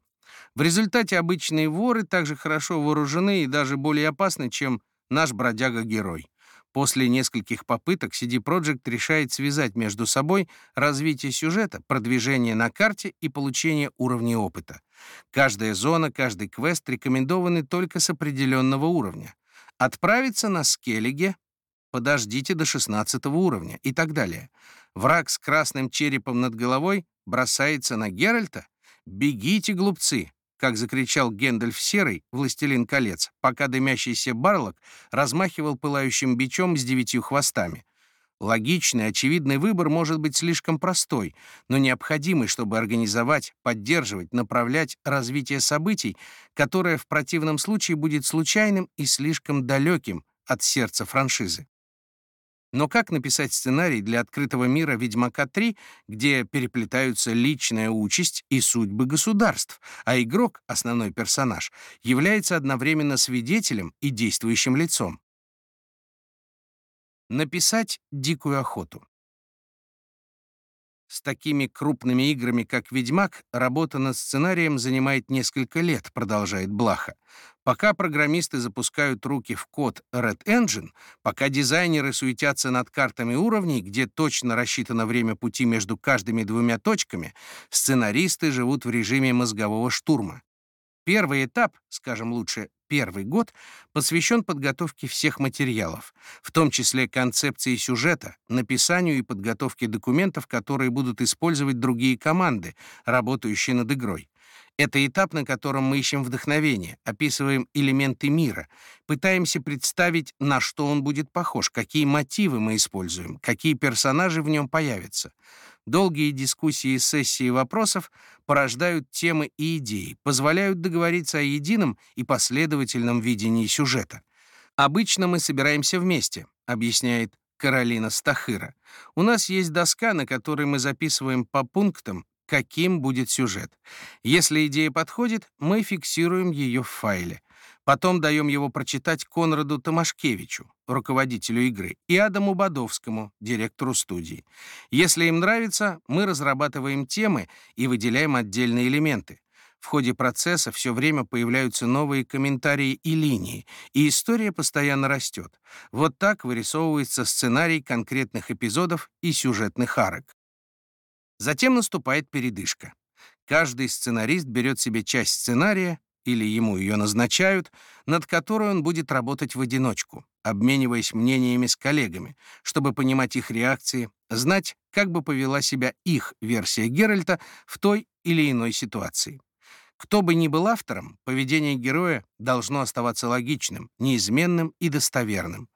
[SPEAKER 1] В результате обычные воры также хорошо вооружены и даже более опасны, чем наш бродяга-герой. После нескольких попыток CD Projekt решает связать между собой развитие сюжета, продвижение на карте и получение уровней опыта. Каждая зона, каждый квест рекомендованы только с определенного уровня. Отправиться на скеллиге, подождите до 16 уровня и так далее. Враг с красным черепом над головой бросается на Геральта? Бегите, глупцы! как закричал Гендальф Серый, властелин колец, пока дымящийся Барлок размахивал пылающим бичом с девятью хвостами. Логичный, очевидный выбор может быть слишком простой, но необходимый, чтобы организовать, поддерживать, направлять развитие событий, которое в противном случае будет случайным и слишком далеким от сердца франшизы. Но как написать сценарий для открытого мира «Ведьмака 3», где переплетаются личная участь и судьбы государств, а игрок, основной персонаж, является одновременно свидетелем и действующим лицом? Написать «Дикую охоту». С такими крупными играми, как «Ведьмак», работа над сценарием занимает несколько лет, продолжает Блаха. Пока программисты запускают руки в код Red Engine, пока дизайнеры суетятся над картами уровней, где точно рассчитано время пути между каждыми двумя точками, сценаристы живут в режиме мозгового штурма. Первый этап, скажем лучше, первый год, посвящен подготовке всех материалов, в том числе концепции сюжета, написанию и подготовке документов, которые будут использовать другие команды, работающие над игрой. Это этап, на котором мы ищем вдохновение, описываем элементы мира, пытаемся представить, на что он будет похож, какие мотивы мы используем, какие персонажи в нем появятся. Долгие дискуссии и сессии вопросов порождают темы и идеи, позволяют договориться о едином и последовательном видении сюжета. «Обычно мы собираемся вместе», — объясняет Каролина Стахыра. «У нас есть доска, на которой мы записываем по пунктам, каким будет сюжет. Если идея подходит, мы фиксируем ее в файле. Потом даем его прочитать Конраду Томашкевичу, руководителю игры, и Адаму Бадовскому, директору студии. Если им нравится, мы разрабатываем темы и выделяем отдельные элементы. В ходе процесса все время появляются новые комментарии и линии, и история постоянно растет. Вот так вырисовывается сценарий конкретных эпизодов и сюжетных арок. Затем наступает передышка. Каждый сценарист берет себе часть сценария или ему ее назначают, над которой он будет работать в одиночку, обмениваясь мнениями с коллегами, чтобы понимать их реакции, знать, как бы повела себя их версия Геральта в той или иной ситуации. Кто бы ни был автором, поведение героя должно оставаться логичным, неизменным и достоверным.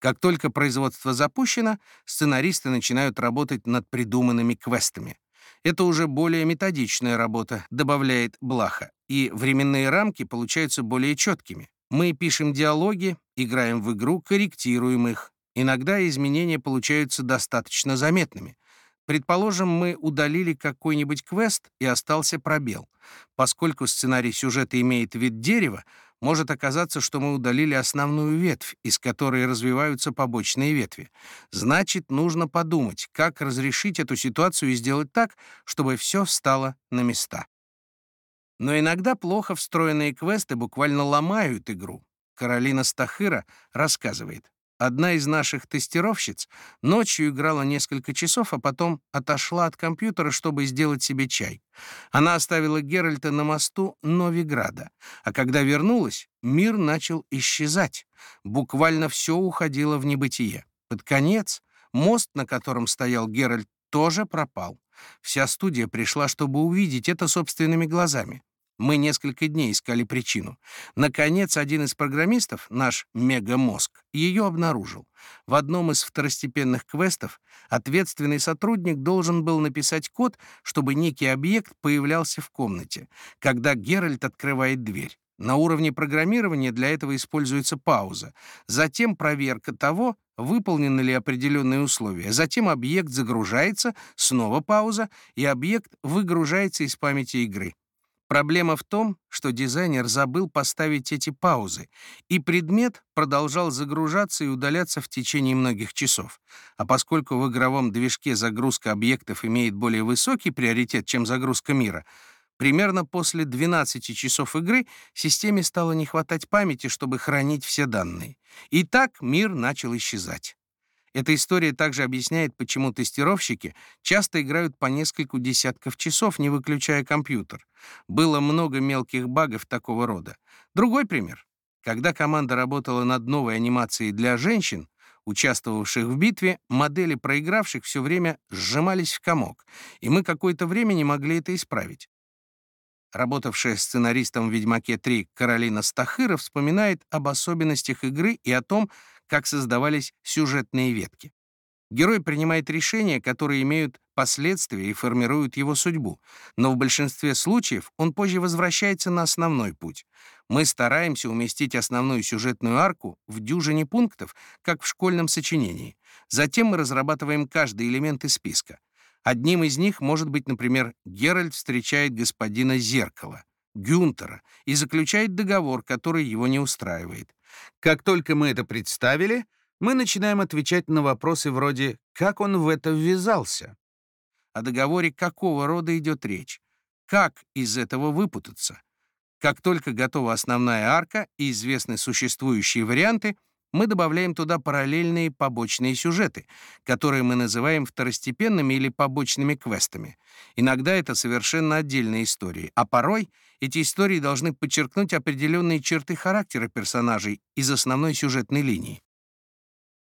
[SPEAKER 1] Как только производство запущено, сценаристы начинают работать над придуманными квестами. Это уже более методичная работа, добавляет Блаха, и временные рамки получаются более четкими. Мы пишем диалоги, играем в игру, корректируем их. Иногда изменения получаются достаточно заметными. Предположим, мы удалили какой-нибудь квест и остался пробел. Поскольку сценарий сюжета имеет вид дерева, может оказаться, что мы удалили основную ветвь, из которой развиваются побочные ветви. Значит, нужно подумать, как разрешить эту ситуацию и сделать так, чтобы все встало на места. Но иногда плохо встроенные квесты буквально ломают игру. Каролина Стахыра рассказывает. Одна из наших тестировщиц ночью играла несколько часов, а потом отошла от компьютера, чтобы сделать себе чай. Она оставила Геральта на мосту Новиграда, а когда вернулась, мир начал исчезать. Буквально все уходило в небытие. Под конец мост, на котором стоял Геральт, тоже пропал. Вся студия пришла, чтобы увидеть это собственными глазами. Мы несколько дней искали причину. Наконец, один из программистов, наш мегамозг, ее обнаружил. В одном из второстепенных квестов ответственный сотрудник должен был написать код, чтобы некий объект появлялся в комнате, когда Геральт открывает дверь. На уровне программирования для этого используется пауза. Затем проверка того, выполнены ли определенные условия. Затем объект загружается, снова пауза, и объект выгружается из памяти игры. Проблема в том, что дизайнер забыл поставить эти паузы, и предмет продолжал загружаться и удаляться в течение многих часов. А поскольку в игровом движке загрузка объектов имеет более высокий приоритет, чем загрузка мира, примерно после 12 часов игры системе стало не хватать памяти, чтобы хранить все данные. И так мир начал исчезать. Эта история также объясняет, почему тестировщики часто играют по нескольку десятков часов, не выключая компьютер. Было много мелких багов такого рода. Другой пример. Когда команда работала над новой анимацией для женщин, участвовавших в битве, модели проигравших все время сжимались в комок, и мы какое-то время не могли это исправить. работавшая сценаристом в «Ведьмаке 3» Каролина Стахыра, вспоминает об особенностях игры и о том, как создавались сюжетные ветки. Герой принимает решения, которые имеют последствия и формируют его судьбу, но в большинстве случаев он позже возвращается на основной путь. Мы стараемся уместить основную сюжетную арку в дюжине пунктов, как в школьном сочинении. Затем мы разрабатываем каждый элемент из списка. Одним из них может быть, например, Геральт встречает господина Зеркала, Гюнтера, и заключает договор, который его не устраивает. Как только мы это представили — мы начинаем отвечать на вопросы вроде «как он в это ввязался?», о договоре какого рода идет речь, как из этого выпутаться. Как только готова основная арка и известны существующие варианты, мы добавляем туда параллельные побочные сюжеты, которые мы называем второстепенными или побочными квестами. Иногда это совершенно отдельные истории, а порой эти истории должны подчеркнуть определенные черты характера персонажей из основной сюжетной линии.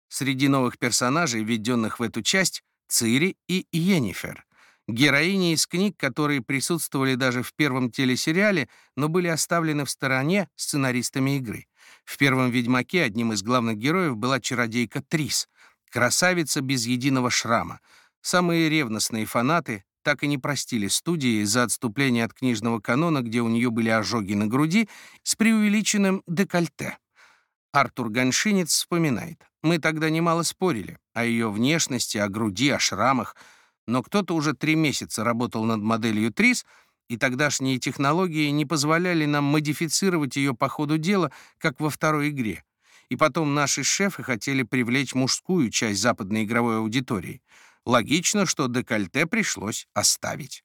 [SPEAKER 1] Среди новых персонажей, введенных в эту часть, Цири и Йеннифер, героини из книг, которые присутствовали даже в первом телесериале, но были оставлены в стороне сценаристами игры. В первом «Ведьмаке» одним из главных героев была чародейка Трис, красавица без единого шрама. Самые ревностные фанаты так и не простили студии за отступление от книжного канона, где у нее были ожоги на груди с преувеличенным декольте. Артур Ганшинец вспоминает. «Мы тогда немало спорили о ее внешности, о груди, о шрамах, но кто-то уже три месяца работал над моделью Трис, и тогдашние технологии не позволяли нам модифицировать ее по ходу дела, как во второй игре. И потом наши шефы хотели привлечь мужскую часть западной игровой аудитории. Логично, что декольте пришлось оставить.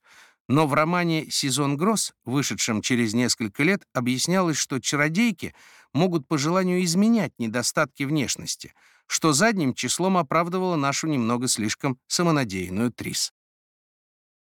[SPEAKER 1] Но в романе «Сезон гроз», вышедшем через несколько лет, объяснялось, что чародейки могут по желанию изменять недостатки внешности, что задним числом оправдывало нашу немного слишком самонадеянную Трис.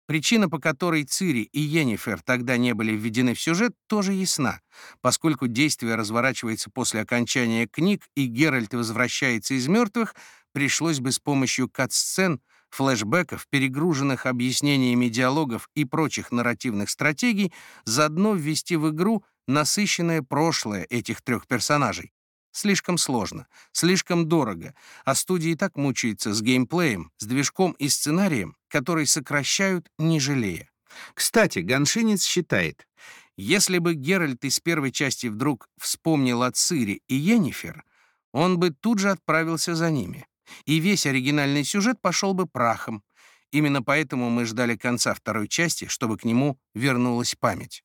[SPEAKER 1] Причина, по которой Цири и Йеннифер тогда не были введены в сюжет, тоже ясна, поскольку действие разворачивается после окончания книг и Геральт возвращается из мертвых, пришлось бы с помощью кат-сцен флешбеков, перегруженных объяснениями диалогов и прочих нарративных стратегий, заодно ввести в игру насыщенное прошлое этих трех персонажей. Слишком сложно, слишком дорого, а студия и так мучается с геймплеем, с движком и сценарием, который сокращают, не жалея. Кстати, Ганшинец считает, если бы Геральт из первой части вдруг вспомнил о Цири и Йеннифер, он бы тут же отправился за ними и весь оригинальный сюжет пошел бы прахом. Именно поэтому мы ждали конца второй части, чтобы к нему вернулась память.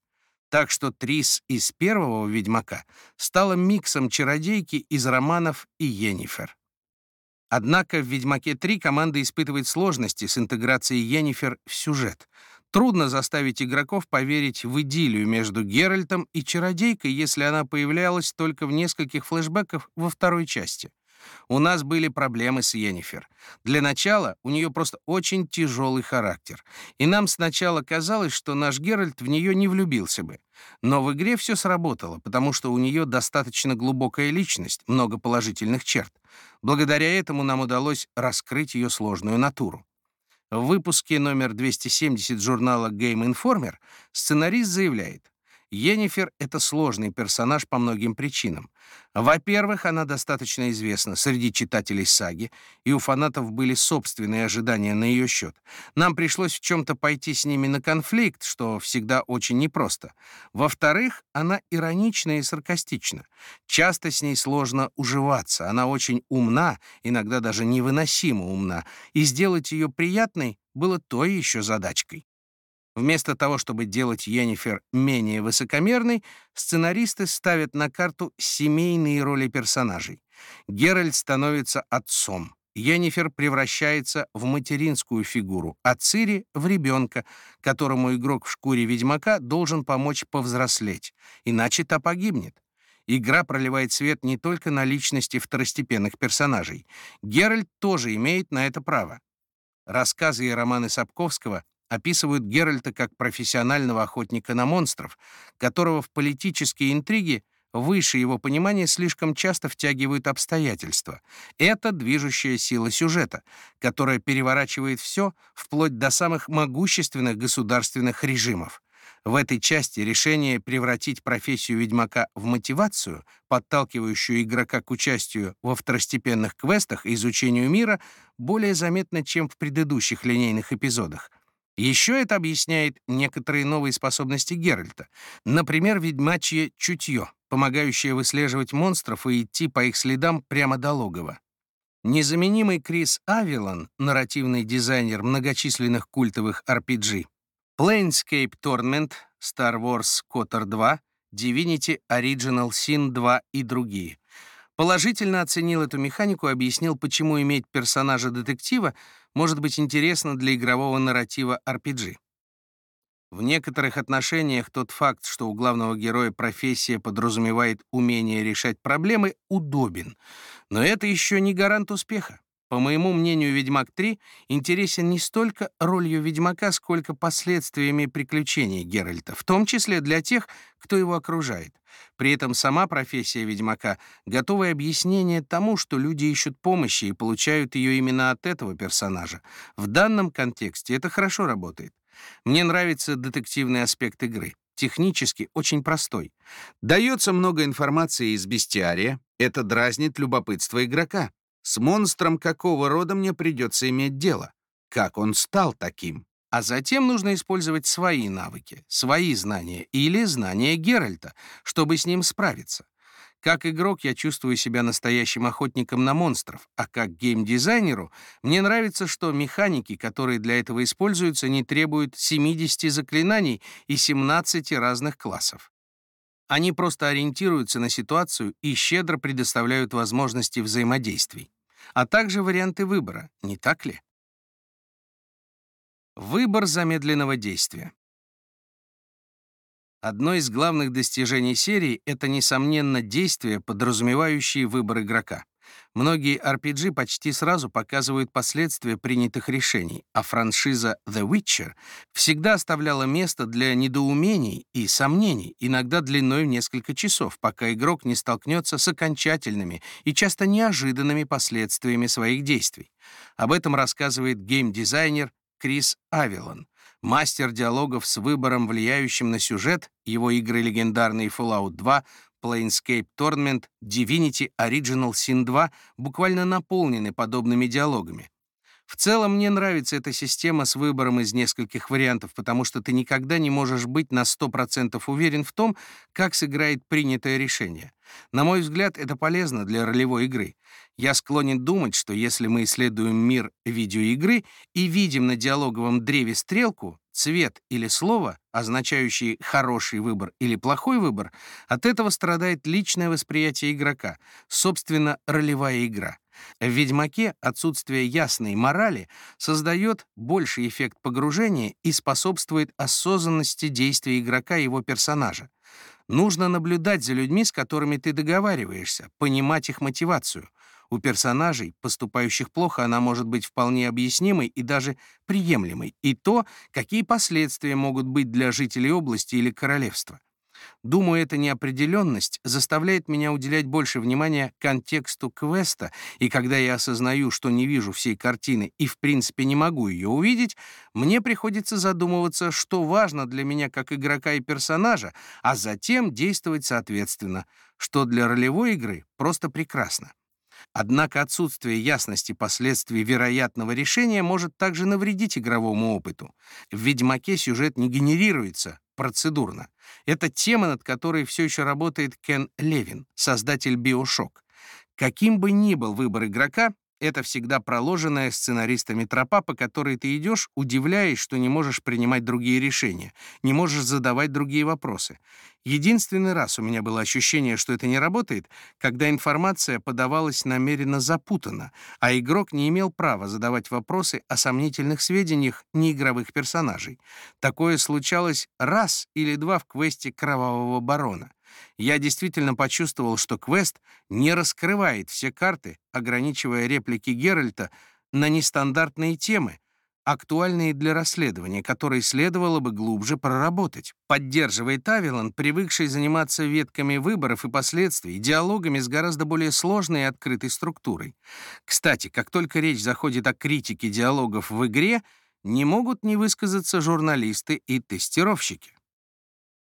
[SPEAKER 1] Так что Трис из первого «Ведьмака» стала миксом чародейки из романов и Йеннифер. Однако в «Ведьмаке 3» команда испытывает сложности с интеграцией Йеннифер в сюжет. Трудно заставить игроков поверить в идиллию между Геральтом и чародейкой, если она появлялась только в нескольких флешбеках во второй части. У нас были проблемы с Йеннифер. Для начала у нее просто очень тяжелый характер, и нам сначала казалось, что наш Геральт в нее не влюбился бы. Но в игре все сработало, потому что у нее достаточно глубокая личность, много положительных черт. Благодаря этому нам удалось раскрыть ее сложную натуру. В выпуске номер 270 журнала Game Informer сценарист заявляет, Йеннифер — это сложный персонаж по многим причинам. Во-первых, она достаточно известна среди читателей саги, и у фанатов были собственные ожидания на ее счет. Нам пришлось в чем-то пойти с ними на конфликт, что всегда очень непросто. Во-вторых, она иронична и саркастична. Часто с ней сложно уживаться. Она очень умна, иногда даже невыносимо умна, и сделать ее приятной было той еще задачкой. Вместо того, чтобы делать Йеннифер менее высокомерной, сценаристы ставят на карту семейные роли персонажей. Геральт становится отцом. Йеннифер превращается в материнскую фигуру, а Цири — в ребенка, которому игрок в шкуре ведьмака должен помочь повзрослеть, иначе та погибнет. Игра проливает свет не только на личности второстепенных персонажей. Геральт тоже имеет на это право. Рассказы и романы Сапковского описывают Геральта как профессионального охотника на монстров, которого в политические интриги выше его понимания слишком часто втягивают обстоятельства. Это движущая сила сюжета, которая переворачивает все вплоть до самых могущественных государственных режимов. В этой части решение превратить профессию ведьмака в мотивацию, подталкивающую игрока к участию во второстепенных квестах и изучению мира, более заметно, чем в предыдущих линейных эпизодах. Еще это объясняет некоторые новые способности Геральта, например, ведьмачье чутье, помогающее выслеживать монстров и идти по их следам прямо до логова. Незаменимый Крис Авилон, нарративный дизайнер многочисленных культовых RPG, Planescape Tournament, Star Wars KOTOR 2, Divinity Original Sin 2 и другие. Положительно оценил эту механику и объяснил, почему иметь персонажа детектива может быть интересно для игрового нарратива RPG. В некоторых отношениях тот факт, что у главного героя профессия подразумевает умение решать проблемы, удобен. Но это еще не гарант успеха. По моему мнению, «Ведьмак 3» интересен не столько ролью Ведьмака, сколько последствиями приключений Геральта, в том числе для тех, кто его окружает. При этом сама профессия Ведьмака — готовое объяснение тому, что люди ищут помощи и получают ее именно от этого персонажа. В данном контексте это хорошо работает. Мне нравится детективный аспект игры. Технически очень простой. Дается много информации из бестиария. Это дразнит любопытство игрока. С монстром какого рода мне придется иметь дело? Как он стал таким? А затем нужно использовать свои навыки, свои знания или знания Геральта, чтобы с ним справиться. Как игрок я чувствую себя настоящим охотником на монстров, а как геймдизайнеру мне нравится, что механики, которые для этого используются, не требуют 70 заклинаний и 17 разных классов. Они просто ориентируются на ситуацию и щедро предоставляют возможности взаимодействий а также варианты выбора, не так ли? Выбор замедленного действия. Одно из главных достижений серии — это, несомненно, действия, подразумевающие выбор игрока. Многие RPG почти сразу показывают последствия принятых решений, а франшиза The Witcher всегда оставляла место для недоумений и сомнений, иногда длиной в несколько часов, пока игрок не столкнется с окончательными и часто неожиданными последствиями своих действий. Об этом рассказывает геймдизайнер Крис Авилон, мастер диалогов с выбором, влияющим на сюжет, его игры легендарные Fallout 2, Planescape Tournament, Divinity Original Sin 2 буквально наполнены подобными диалогами. В целом мне нравится эта система с выбором из нескольких вариантов, потому что ты никогда не можешь быть на 100% уверен в том, как сыграет принятое решение. На мой взгляд, это полезно для ролевой игры. Я склонен думать, что если мы исследуем мир видеоигры и видим на диалоговом древе стрелку, цвет или слово, означающие хороший выбор или плохой выбор, от этого страдает личное восприятие игрока, собственно, ролевая игра. В «Ведьмаке» отсутствие ясной морали создает больший эффект погружения и способствует осознанности действий игрока и его персонажа. Нужно наблюдать за людьми, с которыми ты договариваешься, понимать их мотивацию. У персонажей, поступающих плохо, она может быть вполне объяснимой и даже приемлемой, и то, какие последствия могут быть для жителей области или королевства. Думаю, эта неопределенность заставляет меня уделять больше внимания контексту квеста, и когда я осознаю, что не вижу всей картины и в принципе не могу ее увидеть, мне приходится задумываться, что важно для меня как игрока и персонажа, а затем действовать соответственно, что для ролевой игры просто прекрасно. Однако отсутствие ясности последствий вероятного решения может также навредить игровому опыту. В «Ведьмаке» сюжет не генерируется процедурно. Это тема, над которой все еще работает Кен Левин, создатель «Биошок». Каким бы ни был выбор игрока, это всегда проложенная сценаристами тропа, по которой ты идешь, удивляясь, что не можешь принимать другие решения, не можешь задавать другие вопросы. Единственный раз у меня было ощущение, что это не работает, когда информация подавалась намеренно запутанно, а игрок не имел права задавать вопросы о сомнительных сведениях неигровых персонажей. Такое случалось раз или два в квесте «Кровавого барона» я действительно почувствовал, что квест не раскрывает все карты, ограничивая реплики Геральта на нестандартные темы, актуальные для расследования, которые следовало бы глубже проработать. Поддерживает Авилон, привыкший заниматься ветками выборов и последствий, диалогами с гораздо более сложной и открытой структурой. Кстати, как только речь заходит о критике диалогов в игре, не могут не высказаться журналисты и тестировщики.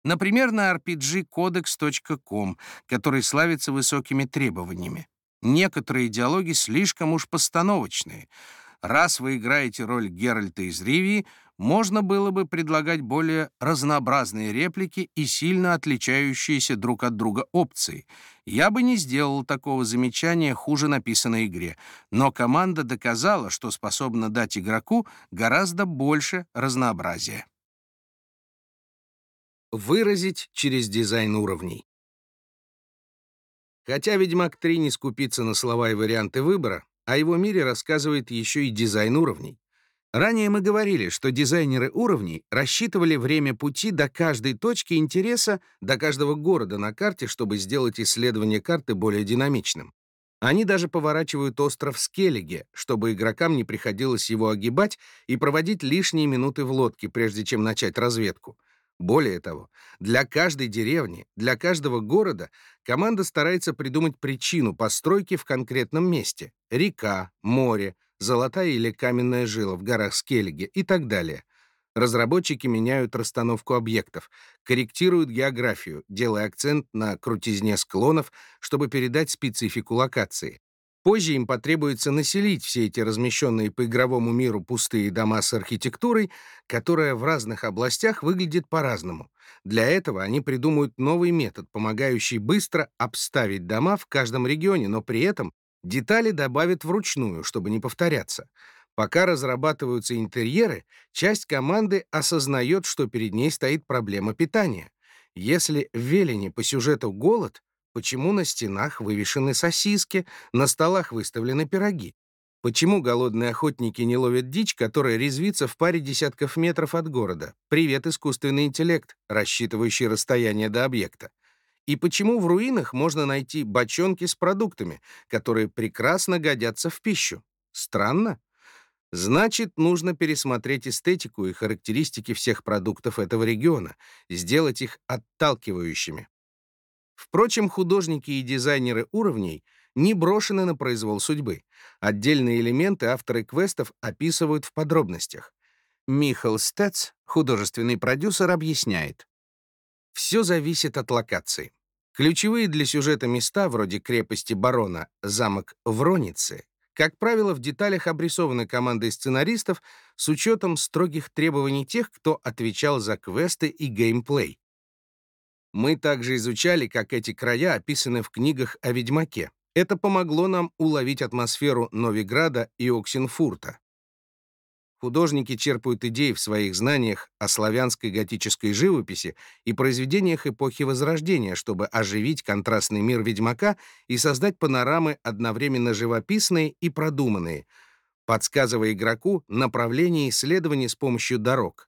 [SPEAKER 1] Например, на rpgcodex.com, который славится высокими требованиями. Некоторые диалоги слишком уж постановочные. Раз вы играете роль Геральта из Ривии, можно было бы предлагать более разнообразные реплики и сильно отличающиеся друг от друга опции. Я бы не сделал такого замечания хуже написанной игре, но команда доказала, что способна дать игроку гораздо больше разнообразия. Выразить через дизайн уровней. Хотя «Ведьмак 3» не скупится на слова и варианты выбора, о его мире рассказывает еще и дизайн уровней. Ранее мы говорили, что дизайнеры уровней рассчитывали время пути до каждой точки интереса, до каждого города на карте, чтобы сделать исследование карты более динамичным. Они даже поворачивают остров Скеллиге, чтобы игрокам не приходилось его огибать и проводить лишние минуты в лодке, прежде чем начать разведку. Более того, для каждой деревни, для каждого города команда старается придумать причину постройки в конкретном месте — река, море, золотая или каменная жила в горах Скеллиге и так далее. Разработчики меняют расстановку объектов, корректируют географию, делая акцент на крутизне склонов, чтобы передать специфику локации. Позже им потребуется населить все эти размещенные по игровому миру пустые дома с архитектурой, которая в разных областях выглядит по-разному. Для этого они придумают новый метод, помогающий быстро обставить дома в каждом регионе, но при этом Детали добавят вручную, чтобы не повторяться. Пока разрабатываются интерьеры, часть команды осознает, что перед ней стоит проблема питания. Если в Велине по сюжету голод, почему на стенах вывешены сосиски, на столах выставлены пироги? Почему голодные охотники не ловят дичь, которая резвится в паре десятков метров от города? Привет, искусственный интеллект, рассчитывающий расстояние до объекта. И почему в руинах можно найти бочонки с продуктами, которые прекрасно годятся в пищу? Странно? Значит, нужно пересмотреть эстетику и характеристики всех продуктов этого региона, сделать их отталкивающими. Впрочем, художники и дизайнеры уровней не брошены на произвол судьбы. Отдельные элементы авторы квестов описывают в подробностях. Михал Стец, художественный продюсер, объясняет. Все зависит от локации. Ключевые для сюжета места, вроде крепости барона, замок Вроницы, как правило, в деталях обрисованы командой сценаристов с учетом строгих требований тех, кто отвечал за квесты и геймплей. Мы также изучали, как эти края описаны в книгах о Ведьмаке. Это помогло нам уловить атмосферу Новиграда и Оксенфурта. Художники черпают идеи в своих знаниях о славянской готической живописи и произведениях эпохи Возрождения, чтобы оживить контрастный мир Ведьмака и создать панорамы одновременно живописные и продуманные, подсказывая игроку направление исследований с помощью дорог.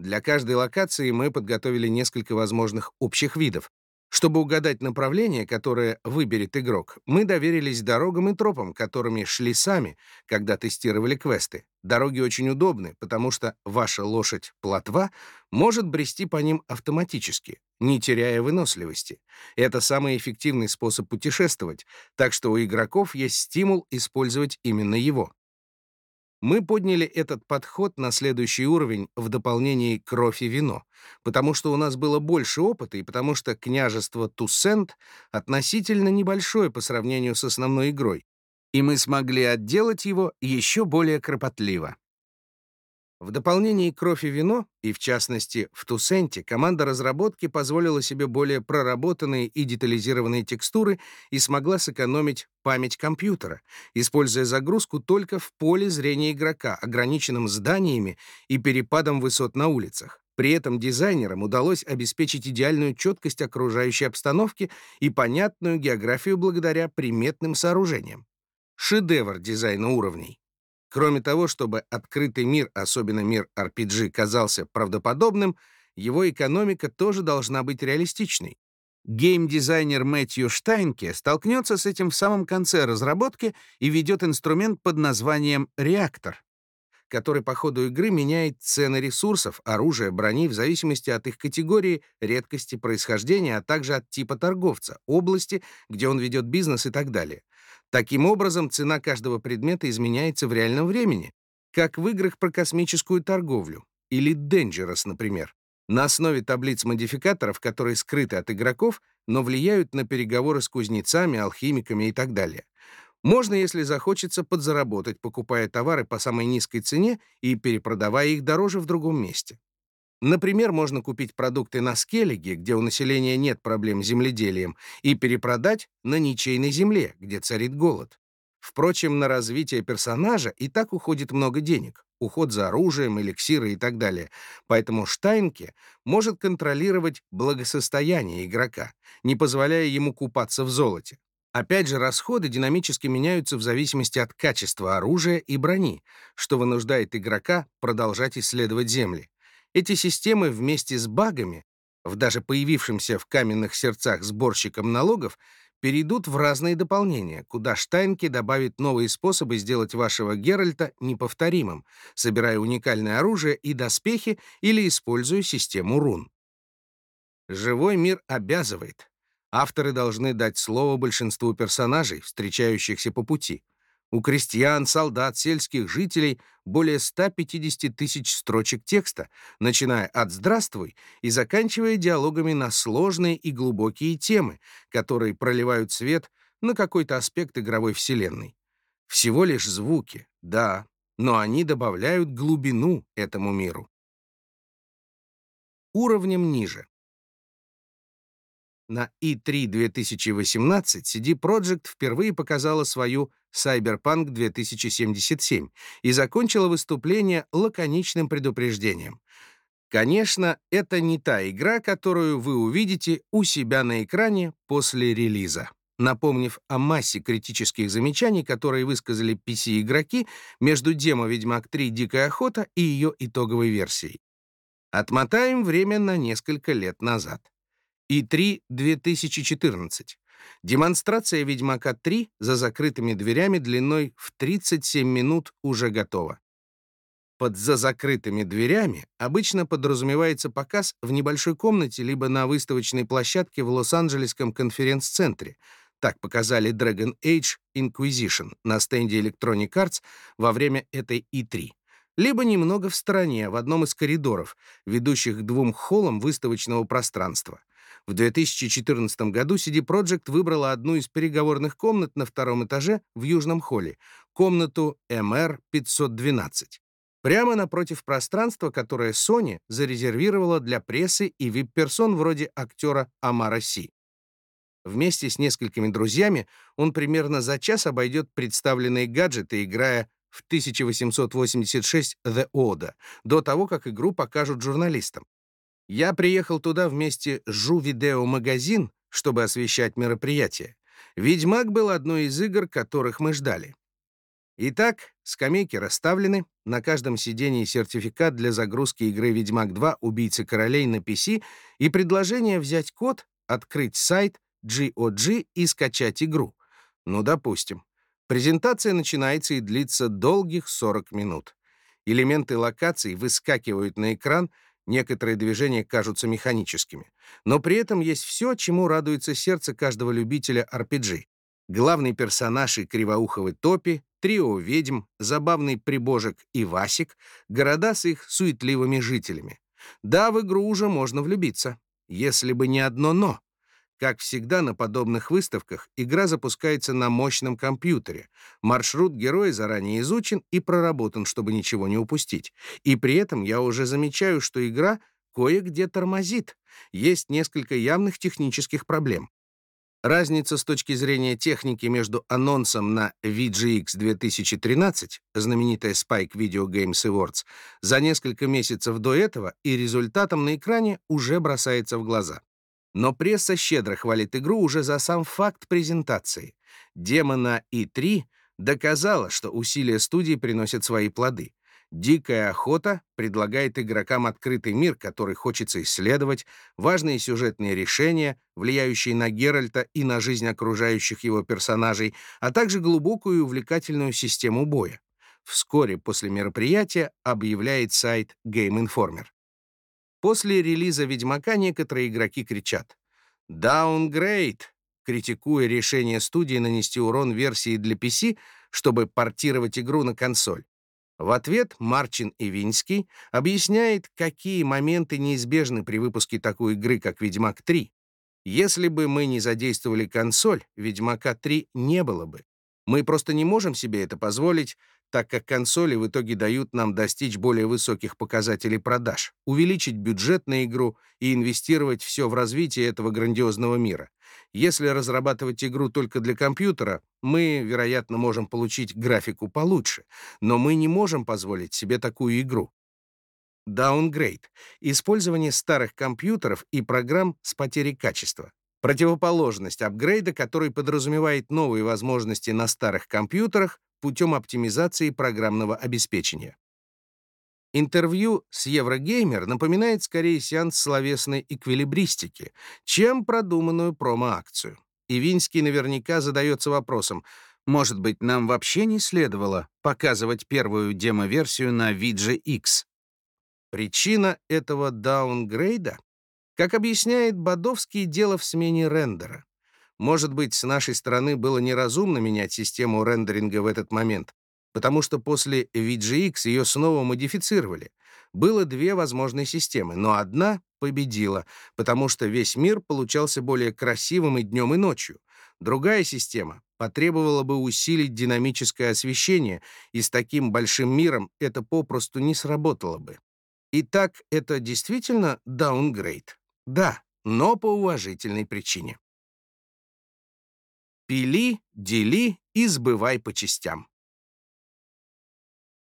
[SPEAKER 1] Для каждой локации мы подготовили несколько возможных общих видов, чтобы угадать направление, которое выберет игрок, мы доверились дорогам и тропам, которыми шли сами, когда тестировали квесты. Дороги очень удобны, потому что ваша лошадь-плотва может брести по ним автоматически, не теряя выносливости. Это самый эффективный способ путешествовать, так что у игроков есть стимул использовать именно его. Мы подняли этот подход на следующий уровень в дополнении «Кровь и вино», потому что у нас было больше опыта и потому что княжество Туссент относительно небольшое по сравнению с основной игрой, и мы смогли отделать его еще более кропотливо. В дополнение «Кровь и вино», и в частности в Тусенте, команда разработки позволила себе более проработанные и детализированные текстуры и смогла сэкономить память компьютера, используя загрузку только в поле зрения игрока, ограниченным зданиями и перепадом высот на улицах. При этом дизайнерам удалось обеспечить идеальную четкость окружающей обстановки и понятную географию благодаря приметным сооружениям. Шедевр дизайна уровней. Кроме того, чтобы открытый мир, особенно мир RPG, казался правдоподобным, его экономика тоже должна быть реалистичной. Геймдизайнер Мэтью Штайнке столкнется с этим в самом конце разработки и ведет инструмент под названием «Реактор», который по ходу игры меняет цены ресурсов, оружия, брони в зависимости от их категории, редкости происхождения, а также от типа торговца, области, где он ведет бизнес и так далее. Таким образом, цена каждого предмета изменяется в реальном времени, как в играх про космическую торговлю, или Dangerous, например. на основе таблиц модификаторов, которые скрыты от игроков, но влияют на переговоры с кузнецами, алхимиками и так далее. Можно, если захочется, подзаработать, покупая товары по самой низкой цене и перепродавая их дороже в другом месте. Например, можно купить продукты на Скеллиге, где у населения нет проблем с земледелием, и перепродать на ничейной земле, где царит голод. Впрочем, на развитие персонажа и так уходит много денег. Уход за оружием, эликсиры и так далее. Поэтому Штайнке может контролировать благосостояние игрока, не позволяя ему купаться в золоте. Опять же, расходы динамически меняются в зависимости от качества оружия и брони, что вынуждает игрока продолжать исследовать земли. Эти системы вместе с багами, в даже появившемся в каменных сердцах сборщиком налогов, перейдут в разные дополнения, куда Штайнки добавит новые способы сделать вашего Геральта неповторимым, собирая уникальное оружие и доспехи или используя систему рун. Живой мир обязывает. Авторы должны дать слово большинству персонажей, встречающихся по пути. У крестьян, солдат, сельских жителей более 150 тысяч строчек текста, начиная от «здравствуй» и заканчивая диалогами на сложные и глубокие темы, которые проливают свет на какой-то аспект игровой вселенной. Всего лишь звуки, да, но они добавляют глубину этому миру. Уровнем ниже. На E3 2018 CD Projekt впервые показала свою Cyberpunk 2077 и закончила выступление лаконичным предупреждением. Конечно, это не та игра, которую вы увидите у себя на экране после релиза. Напомнив о массе критических замечаний, которые высказали PC-игроки между демо «Ведьмак 3. Дикая охота» и ее итоговой версией. Отмотаем время на несколько лет назад и 3 2014. Демонстрация «Ведьмака 3» за закрытыми дверями длиной в 37 минут уже готова. Под «за закрытыми дверями» обычно подразумевается показ в небольшой комнате либо на выставочной площадке в Лос-Анджелесском конференц-центре. Так показали Dragon Age Inquisition на стенде Electronic Arts во время этой E3 либо немного в стороне, в одном из коридоров, ведущих к двум холлам выставочного пространства. В 2014 году CD Projekt выбрала одну из переговорных комнат на втором этаже в Южном холле, комнату MR-512, прямо напротив пространства, которое Sony зарезервировала для прессы и вип-персон вроде актера Амара Си. Вместе с несколькими друзьями он примерно за час обойдет представленные гаджеты, играя в 1886 The Oda, до того, как игру покажут журналистам. Я приехал туда вместе с Жу-видео-магазин, чтобы освещать мероприятие. «Ведьмак» был одной из игр, которых мы ждали. Итак, скамейки расставлены, на каждом сидении сертификат для загрузки игры «Ведьмак 2. Убийцы королей» на PC и предложение взять код, открыть сайт GOG и скачать игру. Ну, допустим. Презентация начинается и длится долгих 40 минут. Элементы локаций выскакивают на экран — Некоторые движения кажутся механическими. Но при этом есть все, чему радуется сердце каждого любителя RPG. Главный персонаж и кривоуховый топи, трио ведьм, забавный прибожек и Васик, города с их суетливыми жителями. Да, в игру уже можно влюбиться. Если бы не одно «но». Как всегда на подобных выставках, игра запускается на мощном компьютере. Маршрут героя заранее изучен и проработан, чтобы ничего не упустить. И при этом я уже замечаю, что игра кое-где тормозит. Есть несколько явных технических проблем. Разница с точки зрения техники между анонсом на VGX 2013, знаменитая Spike Video Games Awards, за несколько месяцев до этого и результатом на экране уже бросается в глаза. Но пресса щедро хвалит игру уже за сам факт презентации. Демона И3 доказала, что усилия студии приносят свои плоды. «Дикая охота» предлагает игрокам открытый мир, который хочется исследовать, важные сюжетные решения, влияющие на Геральта и на жизнь окружающих его персонажей, а также глубокую и увлекательную систему боя. Вскоре после мероприятия объявляет сайт Game Informer. После релиза «Ведьмака» некоторые игроки кричат «Даунгрейд», критикуя решение студии нанести урон версии для PC, чтобы портировать игру на консоль. В ответ Марчин Ивинский объясняет, какие моменты неизбежны при выпуске такой игры, как «Ведьмак 3». Если бы мы не задействовали консоль, «Ведьмака 3» не было бы. Мы просто не можем себе это позволить, так как консоли в итоге дают нам достичь более высоких показателей продаж, увеличить бюджет на игру и инвестировать все в развитие этого грандиозного мира. Если разрабатывать игру только для компьютера, мы, вероятно, можем получить графику получше, но мы не можем позволить себе такую игру. Downgrade — использование старых компьютеров и программ с потерей качества. Противоположность апгрейда, который подразумевает новые возможности на старых компьютерах путем оптимизации программного обеспечения. Интервью с Еврогеймер напоминает скорее сеанс словесной эквилибристики, чем продуманную промо-акцию. Ивинский наверняка задается вопросом, может быть, нам вообще не следовало показывать первую демо-версию на VGX? Причина этого даунгрейда? Как объясняет Бодовский, дело в смене рендера. Может быть, с нашей стороны было неразумно менять систему рендеринга в этот момент, потому что после VGX ее снова модифицировали. Было две возможные системы, но одна победила, потому что весь мир получался более красивым и днем, и ночью. Другая система потребовала бы усилить динамическое освещение, и с таким большим миром это попросту не сработало бы. Итак, это действительно даунгрейд? Да, но по уважительной причине. Пили, дели и сбывай по частям.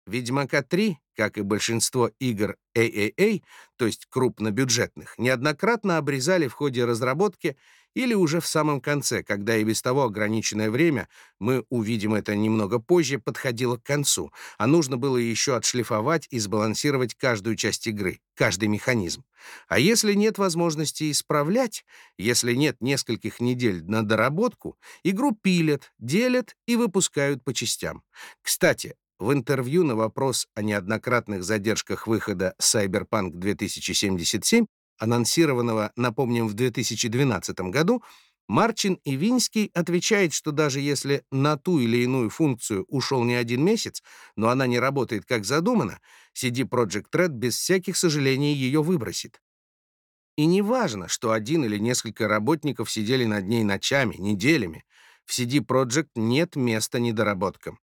[SPEAKER 1] «Ведьмака 3», как и большинство игр AAA, то есть крупнобюджетных, неоднократно обрезали в ходе разработки или уже в самом конце, когда и без того ограниченное время, мы увидим это немного позже, подходило к концу, а нужно было еще отшлифовать и сбалансировать каждую часть игры, каждый механизм. А если нет возможности исправлять, если нет нескольких недель на доработку, игру пилят, делят и выпускают по частям. Кстати, в интервью на вопрос о неоднократных задержках выхода Cyberpunk 2077, анонсированного, напомним, в 2012 году, Марчин Ивинский отвечает, что даже если на ту или иную функцию ушел не один месяц, но она не работает как задумано, CD Projekt Red без всяких сожалений ее выбросит. И не важно, что один или несколько работников сидели над ней ночами, неделями. В CD Projekt нет места недоработкам.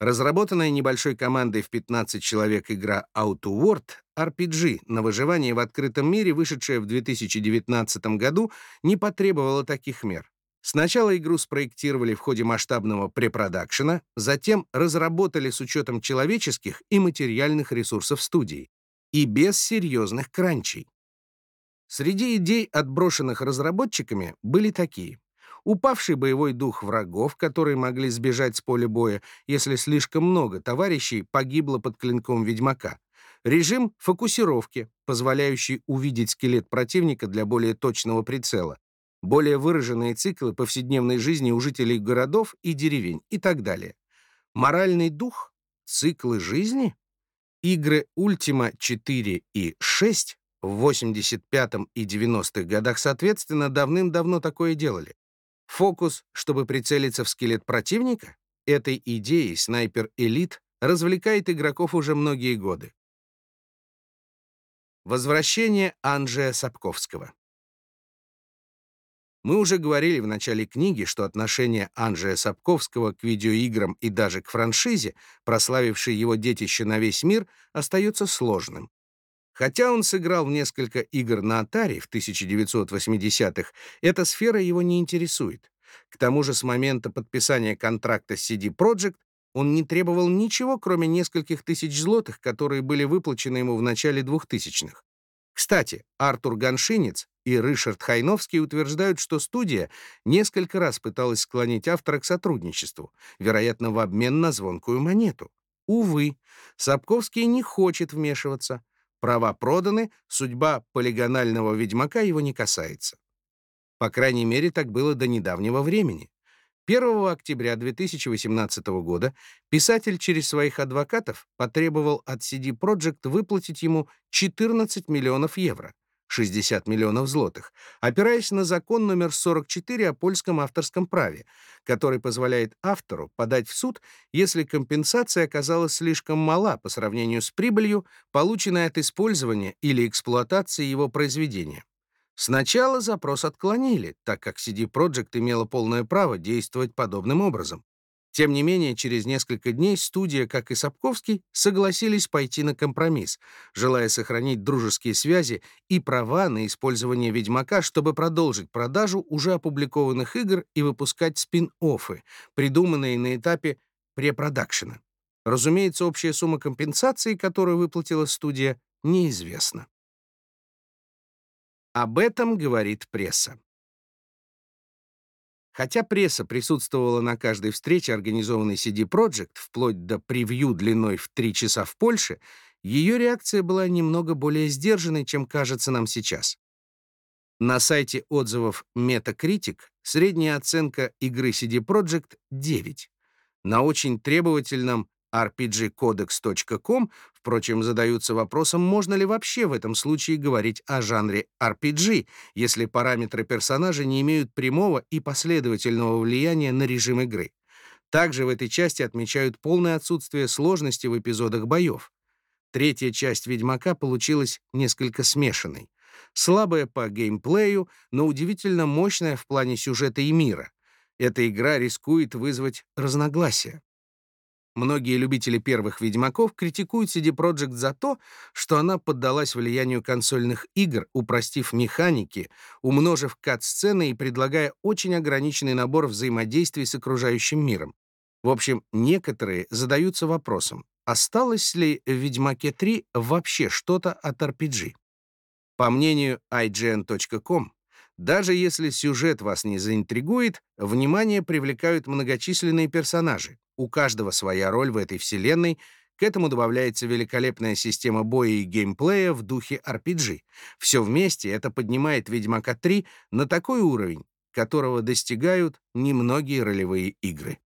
[SPEAKER 1] Разработанная небольшой командой в 15 человек игра Outward RPG на выживание в открытом мире, вышедшая в 2019 году, не потребовала таких мер. Сначала игру спроектировали в ходе масштабного препродакшена, затем разработали с учетом человеческих и материальных ресурсов студии и без серьезных кранчей. Среди идей, отброшенных разработчиками, были такие упавший боевой дух врагов, которые могли сбежать с поля боя, если слишком много товарищей погибло под клинком ведьмака, режим фокусировки, позволяющий увидеть скелет противника для более точного прицела, более выраженные циклы повседневной жизни у жителей городов и деревень и так далее. Моральный дух, циклы жизни, игры Ultima 4 и 6 в 85 и 90-х годах, соответственно, давным-давно такое делали. Фокус, чтобы прицелиться в скелет противника? Этой идеей снайпер Элит развлекает игроков уже многие годы. Возвращение Анджея Сапковского Мы уже говорили в начале книги, что отношение Анджея Сапковского к видеоиграм и даже к франшизе, прославившей его детище на весь мир, остается сложным. Хотя он сыграл в несколько игр на Atari в 1980-х, эта сфера его не интересует. К тому же с момента подписания контракта с CD Projekt он не требовал ничего, кроме нескольких тысяч злотых, которые были выплачены ему в начале 2000-х. Кстати, Артур Ганшинец и Ришард Хайновский утверждают, что студия несколько раз пыталась склонить автора к сотрудничеству, вероятно, в обмен на звонкую монету. Увы, Сапковский не хочет вмешиваться. Права проданы, судьба полигонального ведьмака его не касается. По крайней мере, так было до недавнего времени. 1 октября 2018 года писатель через своих адвокатов потребовал от CD Projekt выплатить ему 14 миллионов евро. 60 миллионов злотых, опираясь на закон номер 44 о польском авторском праве, который позволяет автору подать в суд, если компенсация оказалась слишком мала по сравнению с прибылью, полученной от использования или эксплуатации его произведения. Сначала запрос отклонили, так как CD Projekt имела полное право действовать подобным образом. Тем не менее, через несколько дней студия, как и Сапковский, согласились пойти на компромисс, желая сохранить дружеские связи и права на использование «Ведьмака», чтобы продолжить продажу уже опубликованных игр и выпускать спин-оффы, придуманные на этапе препродакшена. Разумеется, общая сумма компенсации, которую выплатила студия, неизвестна. Об этом говорит пресса. Хотя пресса присутствовала на каждой встрече, организованной CD Projekt, вплоть до превью длиной в три часа в Польше, ее реакция была немного более сдержанной, чем кажется нам сейчас. На сайте отзывов Metacritic средняя оценка игры CD Projekt — 9. На очень требовательном rpgcodex.com, впрочем, задаются вопросом, можно ли вообще в этом случае говорить о жанре RPG, если параметры персонажа не имеют прямого и последовательного влияния на режим игры. Также в этой части отмечают полное отсутствие сложности в эпизодах боев. Третья часть «Ведьмака» получилась несколько смешанной. Слабая по геймплею, но удивительно мощная в плане сюжета и мира. Эта игра рискует вызвать разногласия. Многие любители первых «Ведьмаков» критикуют CD Projekt за то, что она поддалась влиянию консольных игр, упростив механики, умножив кат-сцены и предлагая очень ограниченный набор взаимодействий с окружающим миром. В общем, некоторые задаются вопросом, осталось ли в «Ведьмаке 3» вообще что-то от RPG? По мнению IGN.com, даже если сюжет вас не заинтригует, внимание привлекают многочисленные персонажи, у каждого своя роль в этой вселенной, к этому добавляется великолепная система боя и геймплея в духе RPG. Все вместе это поднимает «Ведьмака 3» на такой уровень, которого достигают немногие ролевые игры.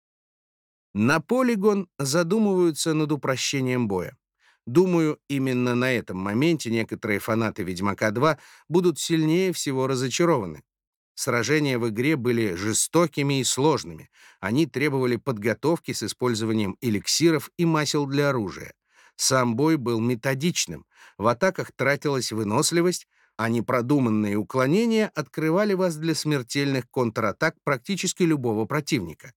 [SPEAKER 1] На Polygon задумываются над упрощением боя. Думаю, именно на этом моменте некоторые фанаты «Ведьмака 2» будут сильнее всего разочарованы. Сражения в игре были жестокими и сложными. Они требовали подготовки с использованием эликсиров и масел для оружия. Сам бой был методичным. В атаках тратилась выносливость, а непродуманные уклонения открывали вас для смертельных контратак практически любого противника.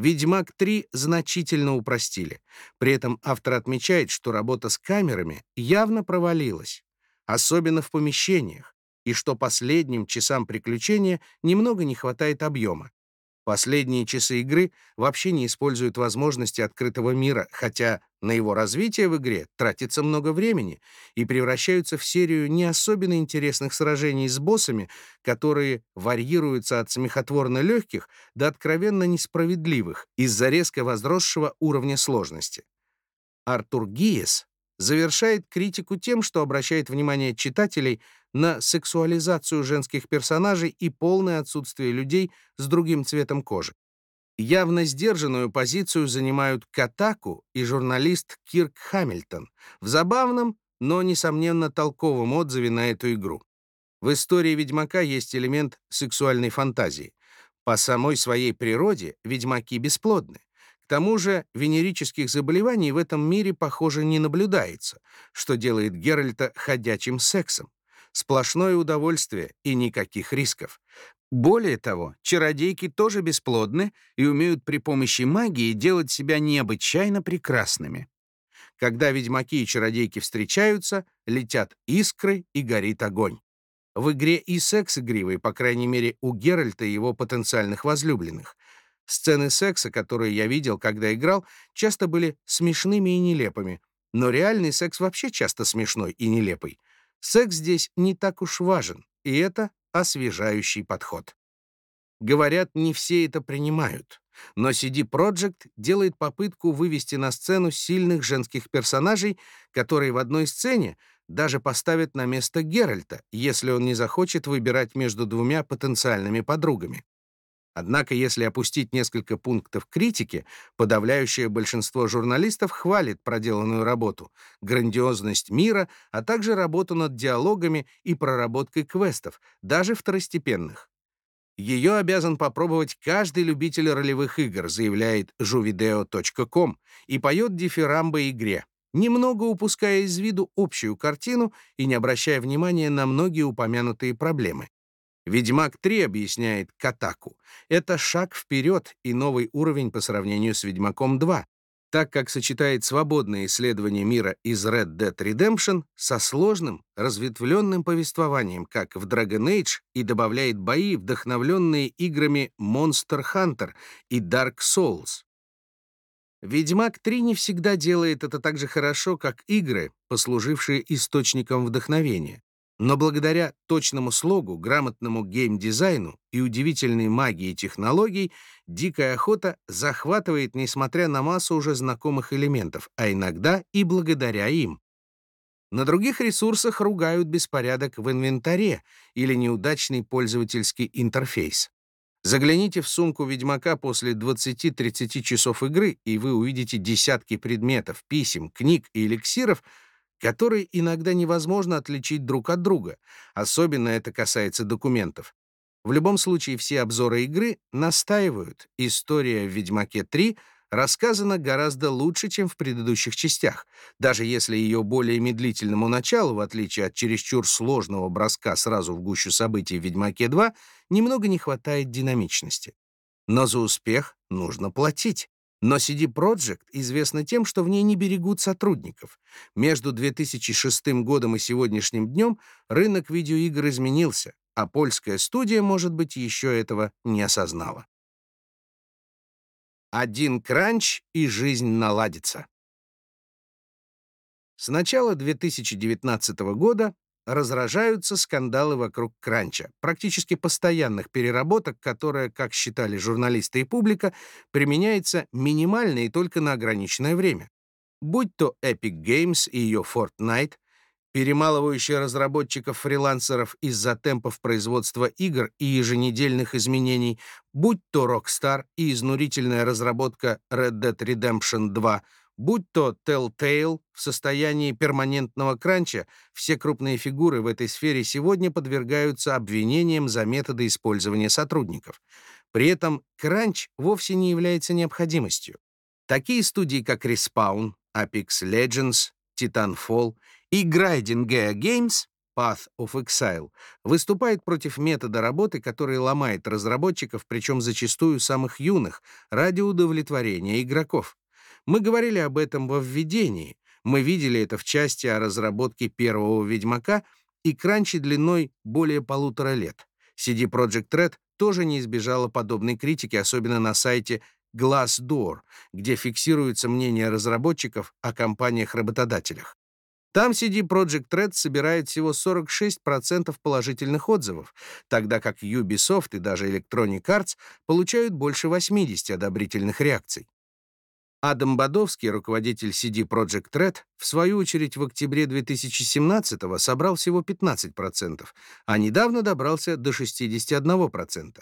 [SPEAKER 1] «Ведьмак 3» значительно упростили. При этом автор отмечает, что работа с камерами явно провалилась, особенно в помещениях и что последним часам приключения немного не хватает объема. Последние часы игры вообще не используют возможности открытого мира, хотя на его развитие в игре тратится много времени и превращаются в серию не особенно интересных сражений с боссами, которые варьируются от смехотворно легких до откровенно несправедливых из-за резко возросшего уровня сложности. Артур Гиес завершает критику тем, что обращает внимание читателей на сексуализацию женских персонажей и полное отсутствие людей с другим цветом кожи. Явно сдержанную позицию занимают Катаку и журналист Кирк Хамильтон в забавном, но, несомненно, толковом отзыве на эту игру. В истории Ведьмака есть элемент сексуальной фантазии. По самой своей природе ведьмаки бесплодны тому же венерических заболеваний в этом мире, похоже, не наблюдается, что делает Геральта ходячим сексом. Сплошное удовольствие и никаких рисков. Более того, чародейки тоже бесплодны и умеют при помощи магии делать себя необычайно прекрасными. Когда ведьмаки и чародейки встречаются, летят искры и горит огонь. В игре и секс игривый, по крайней мере, у Геральта и его потенциальных возлюбленных — Сцены секса, которые я видел, когда играл, часто были смешными и нелепыми. Но реальный секс вообще часто смешной и нелепый. Секс здесь не так уж важен, и это освежающий подход. Говорят, не все это принимают. Но CD Projekt делает попытку вывести на сцену сильных женских персонажей, которые в одной сцене даже поставят на место Геральта, если он не захочет выбирать между двумя потенциальными подругами. Однако, если опустить несколько пунктов критики, подавляющее большинство журналистов хвалит проделанную работу, грандиозность мира, а также работу над диалогами и проработкой квестов, даже второстепенных. Ее обязан попробовать каждый любитель ролевых игр, заявляет juvideo.com, и поет дифирамбо игре, немного упуская из виду общую картину и не обращая внимания на многие упомянутые проблемы. «Ведьмак 3», объясняет Катаку, это шаг вперед и новый уровень по сравнению с «Ведьмаком 2», так как сочетает свободное исследование мира из Red Dead Redemption со сложным, разветвленным повествованием, как в Dragon Age, и добавляет бои, вдохновленные играми Monster Hunter и Dark Souls. «Ведьмак 3» не всегда делает это так же хорошо, как игры, послужившие источником вдохновения. Но благодаря точному слогу, грамотному геймдизайну и удивительной магии технологий, «Дикая охота» захватывает, несмотря на массу уже знакомых элементов, а иногда и благодаря им. На других ресурсах ругают беспорядок в инвентаре или неудачный пользовательский интерфейс. Загляните в сумку Ведьмака после 20-30 часов игры, и вы увидите десятки предметов, писем, книг и эликсиров — которые иногда невозможно отличить друг от друга, особенно это касается документов. В любом случае, все обзоры игры настаивают, история в «Ведьмаке 3» рассказана гораздо лучше, чем в предыдущих частях, даже если ее более медлительному началу, в отличие от чересчур сложного броска сразу в гущу событий в «Ведьмаке 2», немного не хватает динамичности. Но за успех нужно платить. Но CD Projekt известна тем, что в ней не берегут сотрудников. Между 2006 годом и сегодняшним днем рынок видеоигр изменился, а польская студия, может быть, еще этого не осознала. Один кранч, и жизнь наладится. С начала 2019 года разражаются скандалы вокруг кранча, практически постоянных переработок, которая, как считали журналисты и публика, применяется минимально и только на ограниченное время. Будь то Epic Games и ее Fortnite, перемалывающая разработчиков-фрилансеров из-за темпов производства игр и еженедельных изменений, будь то Rockstar и изнурительная разработка Red Dead Redemption 2, Будь то Telltale в состоянии перманентного кранча, все крупные фигуры в этой сфере сегодня подвергаются обвинениям за методы использования сотрудников. При этом кранч вовсе не является необходимостью. Такие студии, как Respawn, Apex Legends, Titanfall и Grinding Gear Games Path of Exile выступает против метода работы, который ломает разработчиков, причем зачастую самых юных, ради удовлетворения игроков. Мы говорили об этом во введении. Мы видели это в части о разработке первого «Ведьмака» и кранче длиной более полутора лет. CD Projekt Red тоже не избежала подобной критики, особенно на сайте Glassdoor, где фиксируется мнение разработчиков о компаниях-работодателях. Там CD Projekt Red собирает всего 46% положительных отзывов, тогда как Ubisoft и даже Electronic Arts получают больше 80 одобрительных реакций. Адам Бадовский, руководитель CD Projekt Red, в свою очередь в октябре 2017-го собрал всего 15%, а недавно добрался до 61%.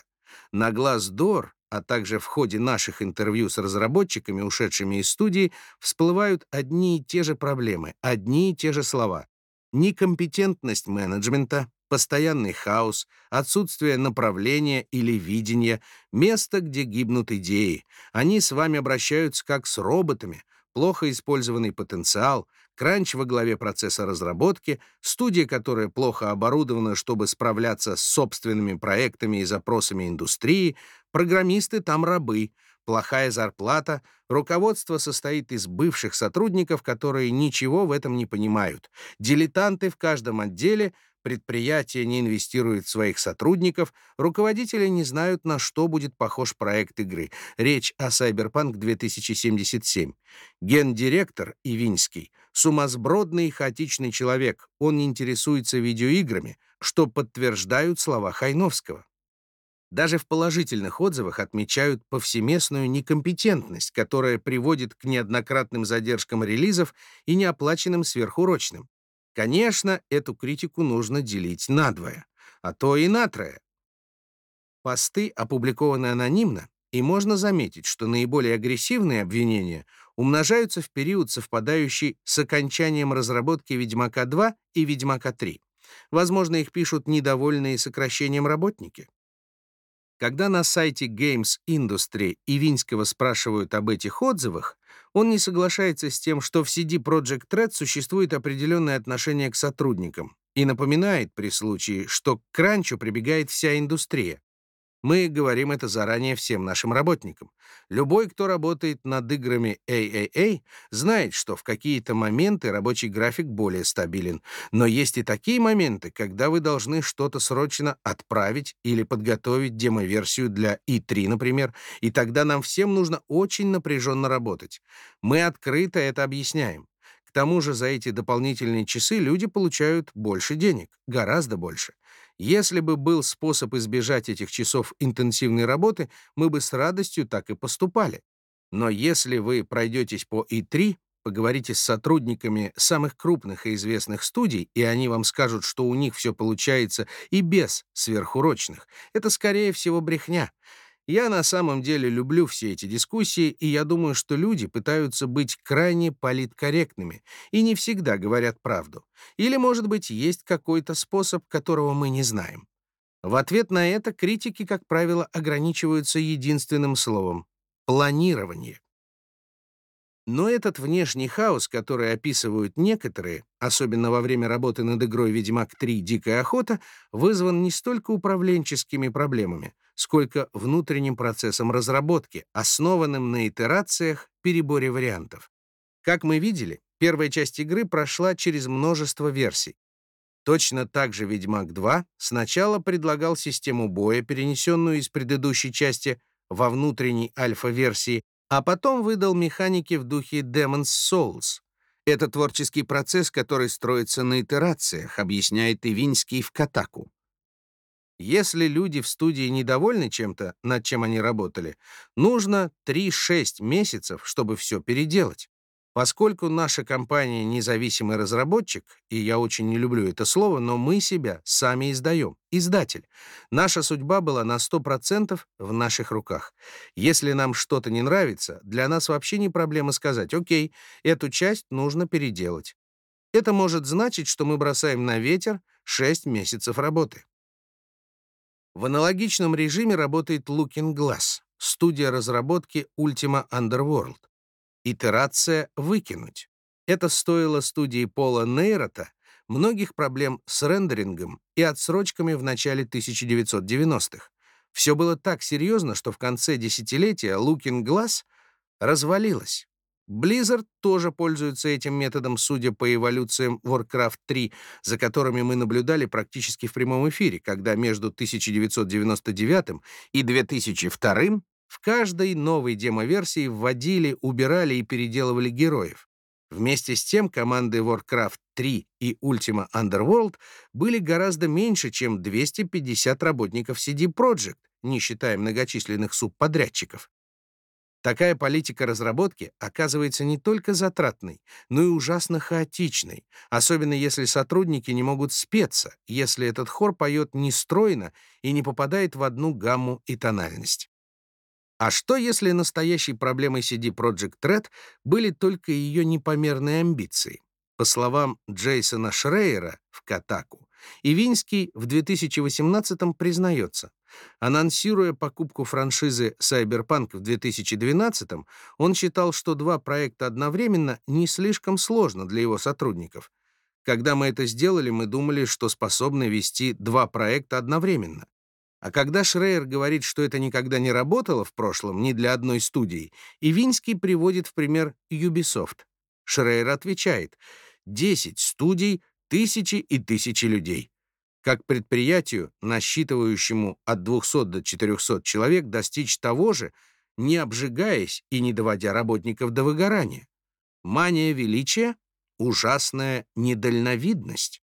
[SPEAKER 1] На глаз Дор, а также в ходе наших интервью с разработчиками, ушедшими из студии, всплывают одни и те же проблемы, одни и те же слова. Некомпетентность менеджмента, постоянный хаос, отсутствие направления или видения, место, где гибнут идеи. Они с вами обращаются как с роботами, плохо использованный потенциал, кранч во главе процесса разработки, студия, которая плохо оборудована, чтобы справляться с собственными проектами и запросами индустрии, программисты там рабы, плохая зарплата, руководство состоит из бывших сотрудников, которые ничего в этом не понимают, дилетанты в каждом отделе — предприятие не инвестирует в своих сотрудников, руководители не знают, на что будет похож проект игры. Речь о Cyberpunk 2077. Гендиректор Ивинский — сумасбродный и хаотичный человек. Он не интересуется видеоиграми, что подтверждают слова Хайновского. Даже в положительных отзывах отмечают повсеместную некомпетентность, которая приводит к неоднократным задержкам релизов и неоплаченным сверхурочным. Конечно, эту критику нужно делить надвое, а то и на трое. Посты опубликованы анонимно, и можно заметить, что наиболее агрессивные обвинения умножаются в период, совпадающий с окончанием разработки «Ведьмака 2» и «Ведьмака 3». Возможно, их пишут недовольные сокращением работники. Когда на сайте Games Industry Ивинского спрашивают об этих отзывах, он не соглашается с тем, что в CD Projekt Red существует определенное отношение к сотрудникам и напоминает при случае, что к кранчу прибегает вся индустрия. Мы говорим это заранее всем нашим работникам. Любой, кто работает над играми AAA, знает, что в какие-то моменты рабочий график более стабилен. Но есть и такие моменты, когда вы должны что-то срочно отправить или подготовить демоверсию для E3, например, и тогда нам всем нужно очень напряженно работать. Мы открыто это объясняем. К тому же за эти дополнительные часы люди получают больше денег, гораздо больше. Если бы был способ избежать этих часов интенсивной работы, мы бы с радостью так и поступали. Но если вы пройдетесь по И3, поговорите с сотрудниками самых крупных и известных студий, и они вам скажут, что у них все получается и без сверхурочных, это, скорее всего, брехня. Я на самом деле люблю все эти дискуссии, и я думаю, что люди пытаются быть крайне политкорректными и не всегда говорят правду. Или, может быть, есть какой-то способ, которого мы не знаем. В ответ на это критики, как правило, ограничиваются единственным словом — планирование. Но этот внешний хаос, который описывают некоторые, особенно во время работы над игрой «Ведьмак 3. Дикая охота», вызван не столько управленческими проблемами, сколько внутренним процессом разработки, основанным на итерациях, переборе вариантов. Как мы видели, первая часть игры прошла через множество версий. Точно так же «Ведьмак 2» сначала предлагал систему боя, перенесенную из предыдущей части во внутренней альфа-версии, а потом выдал механики в духе Demon's Souls. Это творческий процесс, который строится на итерациях, объясняет Ивинский в Катаку. Если люди в студии недовольны чем-то, над чем они работали, нужно 3-6 месяцев, чтобы все переделать. Поскольку наша компания независимый разработчик, и я очень не люблю это слово, но мы себя сами издаем, издатель. Наша судьба была на 100% в наших руках. Если нам что-то не нравится, для нас вообще не проблема сказать, окей, эту часть нужно переделать. Это может значить, что мы бросаем на ветер 6 месяцев работы. В аналогичном режиме работает Looking Glass, студия разработки Ultima Underworld. Итерация «выкинуть». Это стоило студии Пола Нейрота многих проблем с рендерингом и отсрочками в начале 1990-х. Все было так серьезно, что в конце десятилетия Looking Glass развалилась. Blizzard тоже пользуется этим методом, судя по эволюциям Warcraft 3, за которыми мы наблюдали практически в прямом эфире, когда между 1999 и 2002 в каждой новой демоверсии вводили, убирали и переделывали героев. Вместе с тем команды Warcraft 3 и Ultima Underworld были гораздо меньше, чем 250 работников CD Projekt, не считая многочисленных субподрядчиков. Такая политика разработки оказывается не только затратной, но и ужасно хаотичной, особенно если сотрудники не могут спеться, если этот хор поет нестройно и не попадает в одну гамму и тональность. А что, если настоящей проблемой CD Project Red были только ее непомерные амбиции? По словам Джейсона Шрейера в Катаку, Ивинский в 2018-м признается, Анонсируя покупку франшизы Cyberpunk в 2012-м, он считал, что два проекта одновременно не слишком сложно для его сотрудников. Когда мы это сделали, мы думали, что способны вести два проекта одновременно. А когда Шрейер говорит, что это никогда не работало в прошлом ни для одной студии, Ивинский приводит в пример Ubisoft. Шрейер отвечает, 10 студий, тысячи и тысячи людей. Как предприятию, насчитывающему от 200 до 400 человек, достичь того же, не обжигаясь и не доводя работников до выгорания? Мания величия — ужасная недальновидность.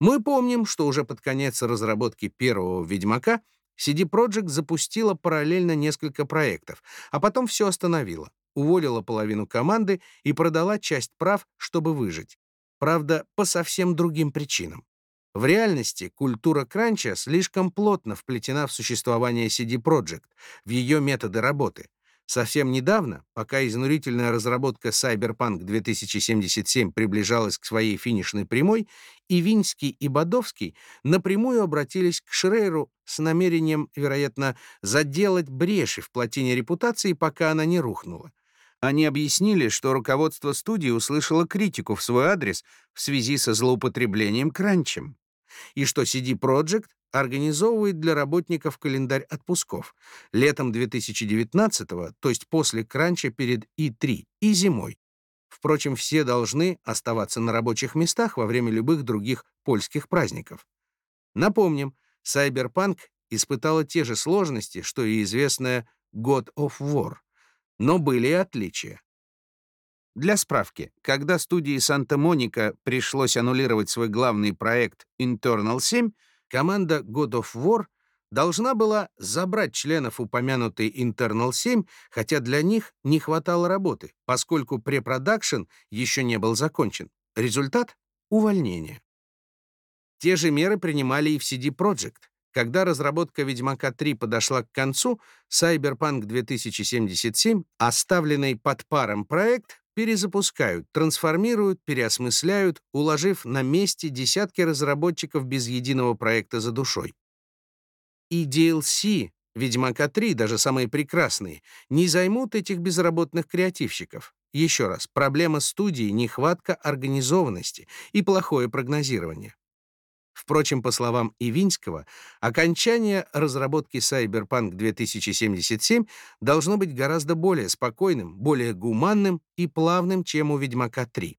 [SPEAKER 1] Мы помним, что уже под конец разработки первого «Ведьмака» CD Projekt запустила параллельно несколько проектов, а потом все остановила, уволила половину команды и продала часть прав, чтобы выжить. Правда, по совсем другим причинам. В реальности культура кранча слишком плотно вплетена в существование CD Projekt, в ее методы работы. Совсем недавно, пока изнурительная разработка Cyberpunk 2077 приближалась к своей финишной прямой, и Винский, и Бодовский напрямую обратились к Шрейру с намерением, вероятно, заделать бреши в плотине репутации, пока она не рухнула. Они объяснили, что руководство студии услышало критику в свой адрес в связи со злоупотреблением кранчем и что CD Projekt организовывает для работников календарь отпусков летом 2019 то есть после кранча перед И3, и зимой. Впрочем, все должны оставаться на рабочих местах во время любых других польских праздников. Напомним, Cyberpunk испытала те же сложности, что и известная God of War, но были и отличия. Для справки, когда студии Санта-Моника пришлось аннулировать свой главный проект Internal 7, команда God of War должна была забрать членов упомянутой Internal 7, хотя для них не хватало работы, поскольку препродакшн еще не был закончен. Результат — увольнение. Те же меры принимали и в CD Projekt. Когда разработка «Ведьмака 3» подошла к концу, Cyberpunk 2077, оставленный под паром проект, перезапускают, трансформируют, переосмысляют, уложив на месте десятки разработчиков без единого проекта за душой. И DLC Ведьмака 3», даже самые прекрасные, не займут этих безработных креативщиков. Еще раз, проблема студии — нехватка организованности и плохое прогнозирование. Впрочем, по словам Ивинского, окончание разработки Cyberpunk 2077 должно быть гораздо более спокойным, более гуманным и плавным, чем у Ведьмака 3.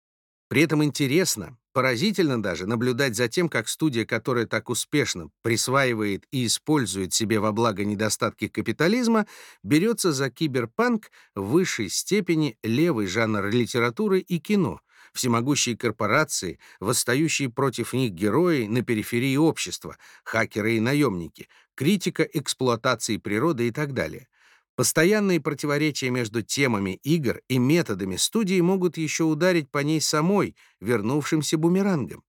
[SPEAKER 1] При этом интересно, поразительно даже, наблюдать за тем, как студия, которая так успешно присваивает и использует себе во благо недостатки капитализма, берется за киберпанк в высшей степени левый жанр литературы и кино — всемогущие корпорации, восстающие против них герои на периферии общества, хакеры и наемники, критика эксплуатации природы и так далее. Постоянные противоречия между темами игр и методами студии могут еще ударить по ней самой, вернувшимся бумерангом.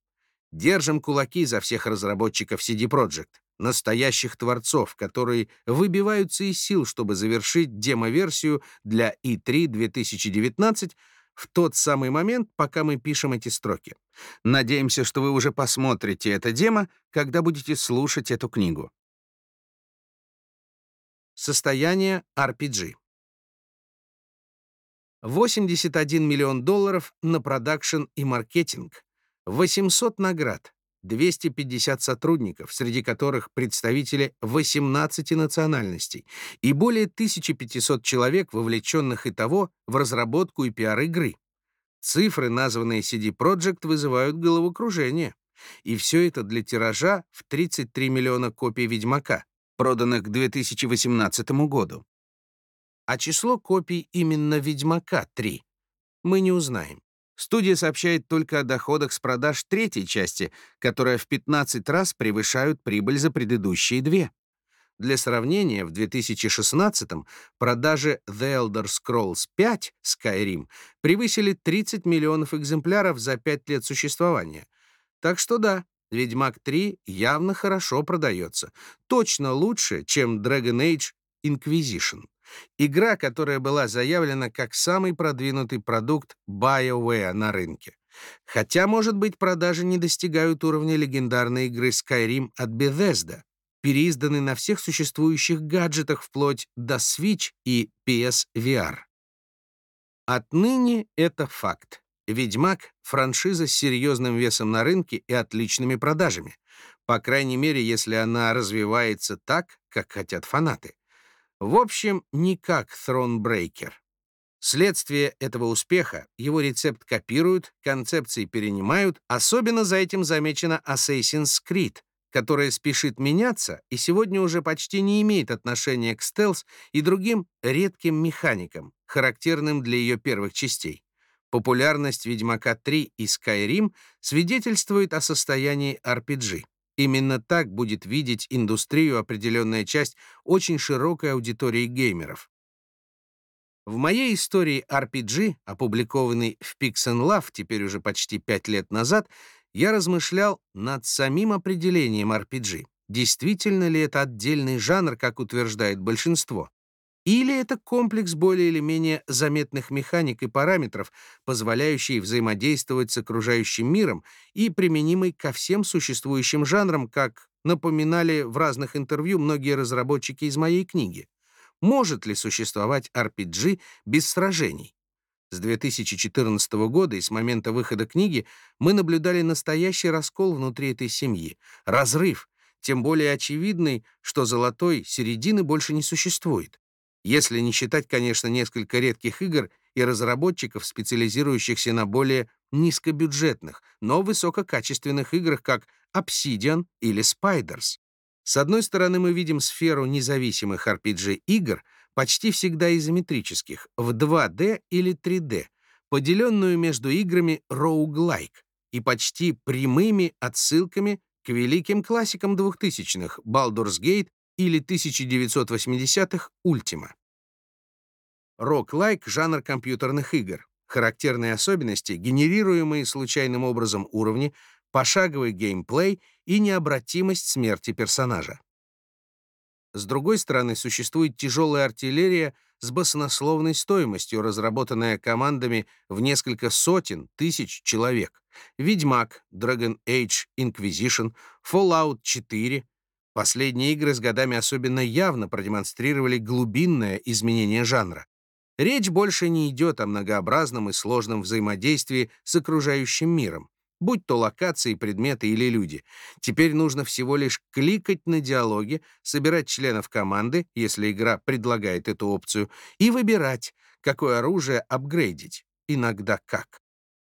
[SPEAKER 1] Держим кулаки за всех разработчиков CD Projekt, настоящих творцов, которые выбиваются из сил, чтобы завершить демо-версию для E3 2019 в тот самый момент, пока мы пишем эти строки. Надеемся, что вы уже посмотрите это демо, когда будете слушать эту книгу. Состояние RPG. 81 миллион долларов на продакшн и маркетинг, 800 наград, 250 сотрудников, среди которых представители 18 национальностей, и более 1500 человек, вовлеченных и того в разработку и пиар игры. Цифры, названные CD Projekt, вызывают головокружение. И все это для тиража в 33 миллиона копий «Ведьмака», проданных к 2018 году. А число копий именно «Ведьмака 3» мы не узнаем. Студия сообщает только о доходах с продаж третьей части, которая в 15 раз превышают прибыль за предыдущие две. Для сравнения, в 2016-м продажи The Elder Scrolls V Skyrim превысили 30 миллионов экземпляров за 5 лет существования. Так что да, Ведьмак 3 явно хорошо продается. Точно лучше, чем Dragon Age Inquisition. Игра, которая была заявлена как самый продвинутый продукт BioWare на рынке. Хотя, может быть, продажи не достигают уровня легендарной игры Skyrim от Bethesda, переизданной на всех существующих гаджетах вплоть до Switch и PS VR. Отныне это факт. «Ведьмак» — франшиза с серьезным весом на рынке и отличными продажами. По крайней мере, если она развивается так, как хотят фанаты. В общем, не как Thronebreaker. Следствие этого успеха, его рецепт копируют, концепции перенимают, особенно за этим замечена Assassin's Creed, которая спешит меняться и сегодня уже почти не имеет отношения к стелс и другим редким механикам, характерным для ее первых частей. Популярность Ведьмака 3 и Skyrim свидетельствует о состоянии RPG. Именно так будет видеть индустрию определенная часть очень широкой аудитории геймеров. В моей истории RPG, опубликованной в Pix Love теперь уже почти пять лет назад, я размышлял над самим определением RPG. Действительно ли это отдельный жанр, как утверждает большинство? Или это комплекс более или менее заметных механик и параметров, позволяющий взаимодействовать с окружающим миром и применимый ко всем существующим жанрам, как напоминали в разных интервью многие разработчики из моей книги. Может ли существовать RPG без сражений? С 2014 года и с момента выхода книги мы наблюдали настоящий раскол внутри этой семьи, разрыв, тем более очевидный, что золотой середины больше не существует. Если не считать, конечно, несколько редких игр и разработчиков, специализирующихся на более низкобюджетных, но высококачественных играх, как Obsidian или Spiders. С одной стороны, мы видим сферу независимых RPG-игр, почти всегда изометрических, в 2D или 3D, поделенную между играми roguelike и почти прямыми отсылками к великим классикам 2000-х Baldur's Gate или 1980-х Ultima. Рок-лайк — жанр компьютерных игр. Характерные особенности — генерируемые случайным образом уровни, пошаговый геймплей и необратимость смерти персонажа. С другой стороны, существует тяжелая артиллерия с баснословной стоимостью, разработанная командами в несколько сотен тысяч человек. Ведьмак, Dragon Age Inquisition, Fallout 4, Последние игры с годами особенно явно продемонстрировали глубинное изменение жанра. Речь больше не идет о многообразном и сложном взаимодействии с окружающим миром, будь то локации, предметы или люди. Теперь нужно всего лишь кликать на диалоги, собирать членов команды, если игра предлагает эту опцию, и выбирать, какое оружие апгрейдить, иногда как.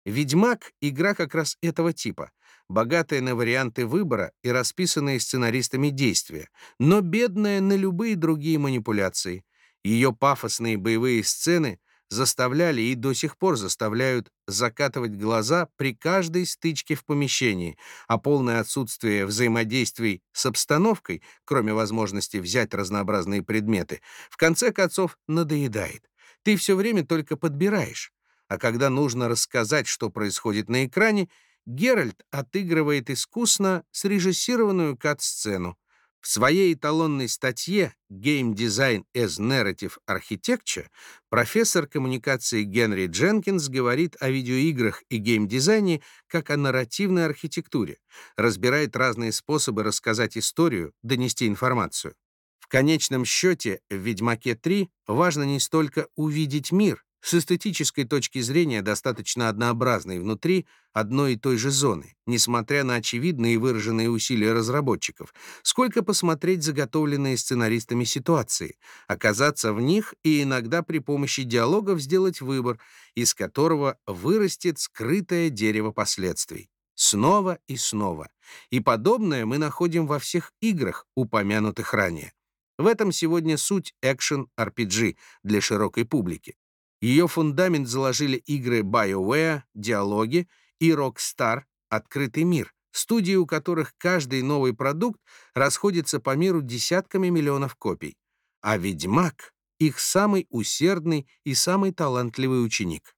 [SPEAKER 1] «Ведьмак» — игра как раз этого типа богатая на варианты выбора и расписанные сценаристами действия, но бедная на любые другие манипуляции. Ее пафосные боевые сцены заставляли и до сих пор заставляют закатывать глаза при каждой стычке в помещении, а полное отсутствие взаимодействий с обстановкой, кроме возможности взять разнообразные предметы, в конце концов надоедает. Ты все время только подбираешь. А когда нужно рассказать, что происходит на экране, Геральт отыгрывает искусно срежиссированную кат-сцену. В своей эталонной статье «Game Design as Narrative Architecture» профессор коммуникации Генри Дженкинс говорит о видеоиграх и геймдизайне как о нарративной архитектуре, разбирает разные способы рассказать историю, донести информацию. В конечном счете, в «Ведьмаке 3» важно не столько увидеть мир, с эстетической точки зрения достаточно однообразной внутри одной и той же зоны, несмотря на очевидные и выраженные усилия разработчиков, сколько посмотреть заготовленные сценаристами ситуации, оказаться в них и иногда при помощи диалогов сделать выбор, из которого вырастет скрытое дерево последствий. Снова и снова. И подобное мы находим во всех играх, упомянутых ранее. В этом сегодня суть экшен-RPG для широкой публики. Ее фундамент заложили игры BioWare, Диалоги и Rockstar «Открытый мир», студии у которых каждый новый продукт расходится по миру десятками миллионов копий. А «Ведьмак» — их самый усердный и самый талантливый ученик.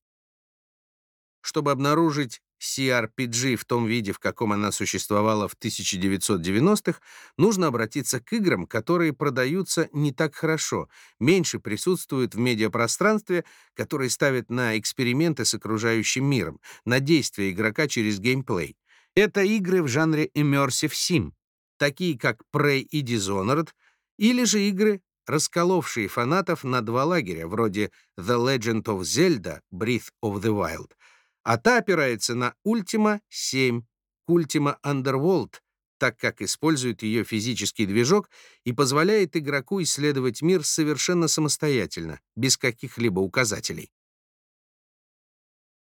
[SPEAKER 1] Чтобы обнаружить CRPG в том виде, в каком она существовала в 1990-х, нужно обратиться к играм, которые продаются не так хорошо, меньше присутствуют в медиапространстве, которые ставят на эксперименты с окружающим миром, на действия игрока через геймплей. Это игры в жанре Immersive Sim, такие как Prey и Dishonored, или же игры, расколовшие фанатов на два лагеря, вроде The Legend of Zelda Breath of the Wild, а та опирается на Ultima 7, Ultima Underworld, так как использует ее физический движок и позволяет игроку исследовать мир совершенно самостоятельно, без каких-либо указателей.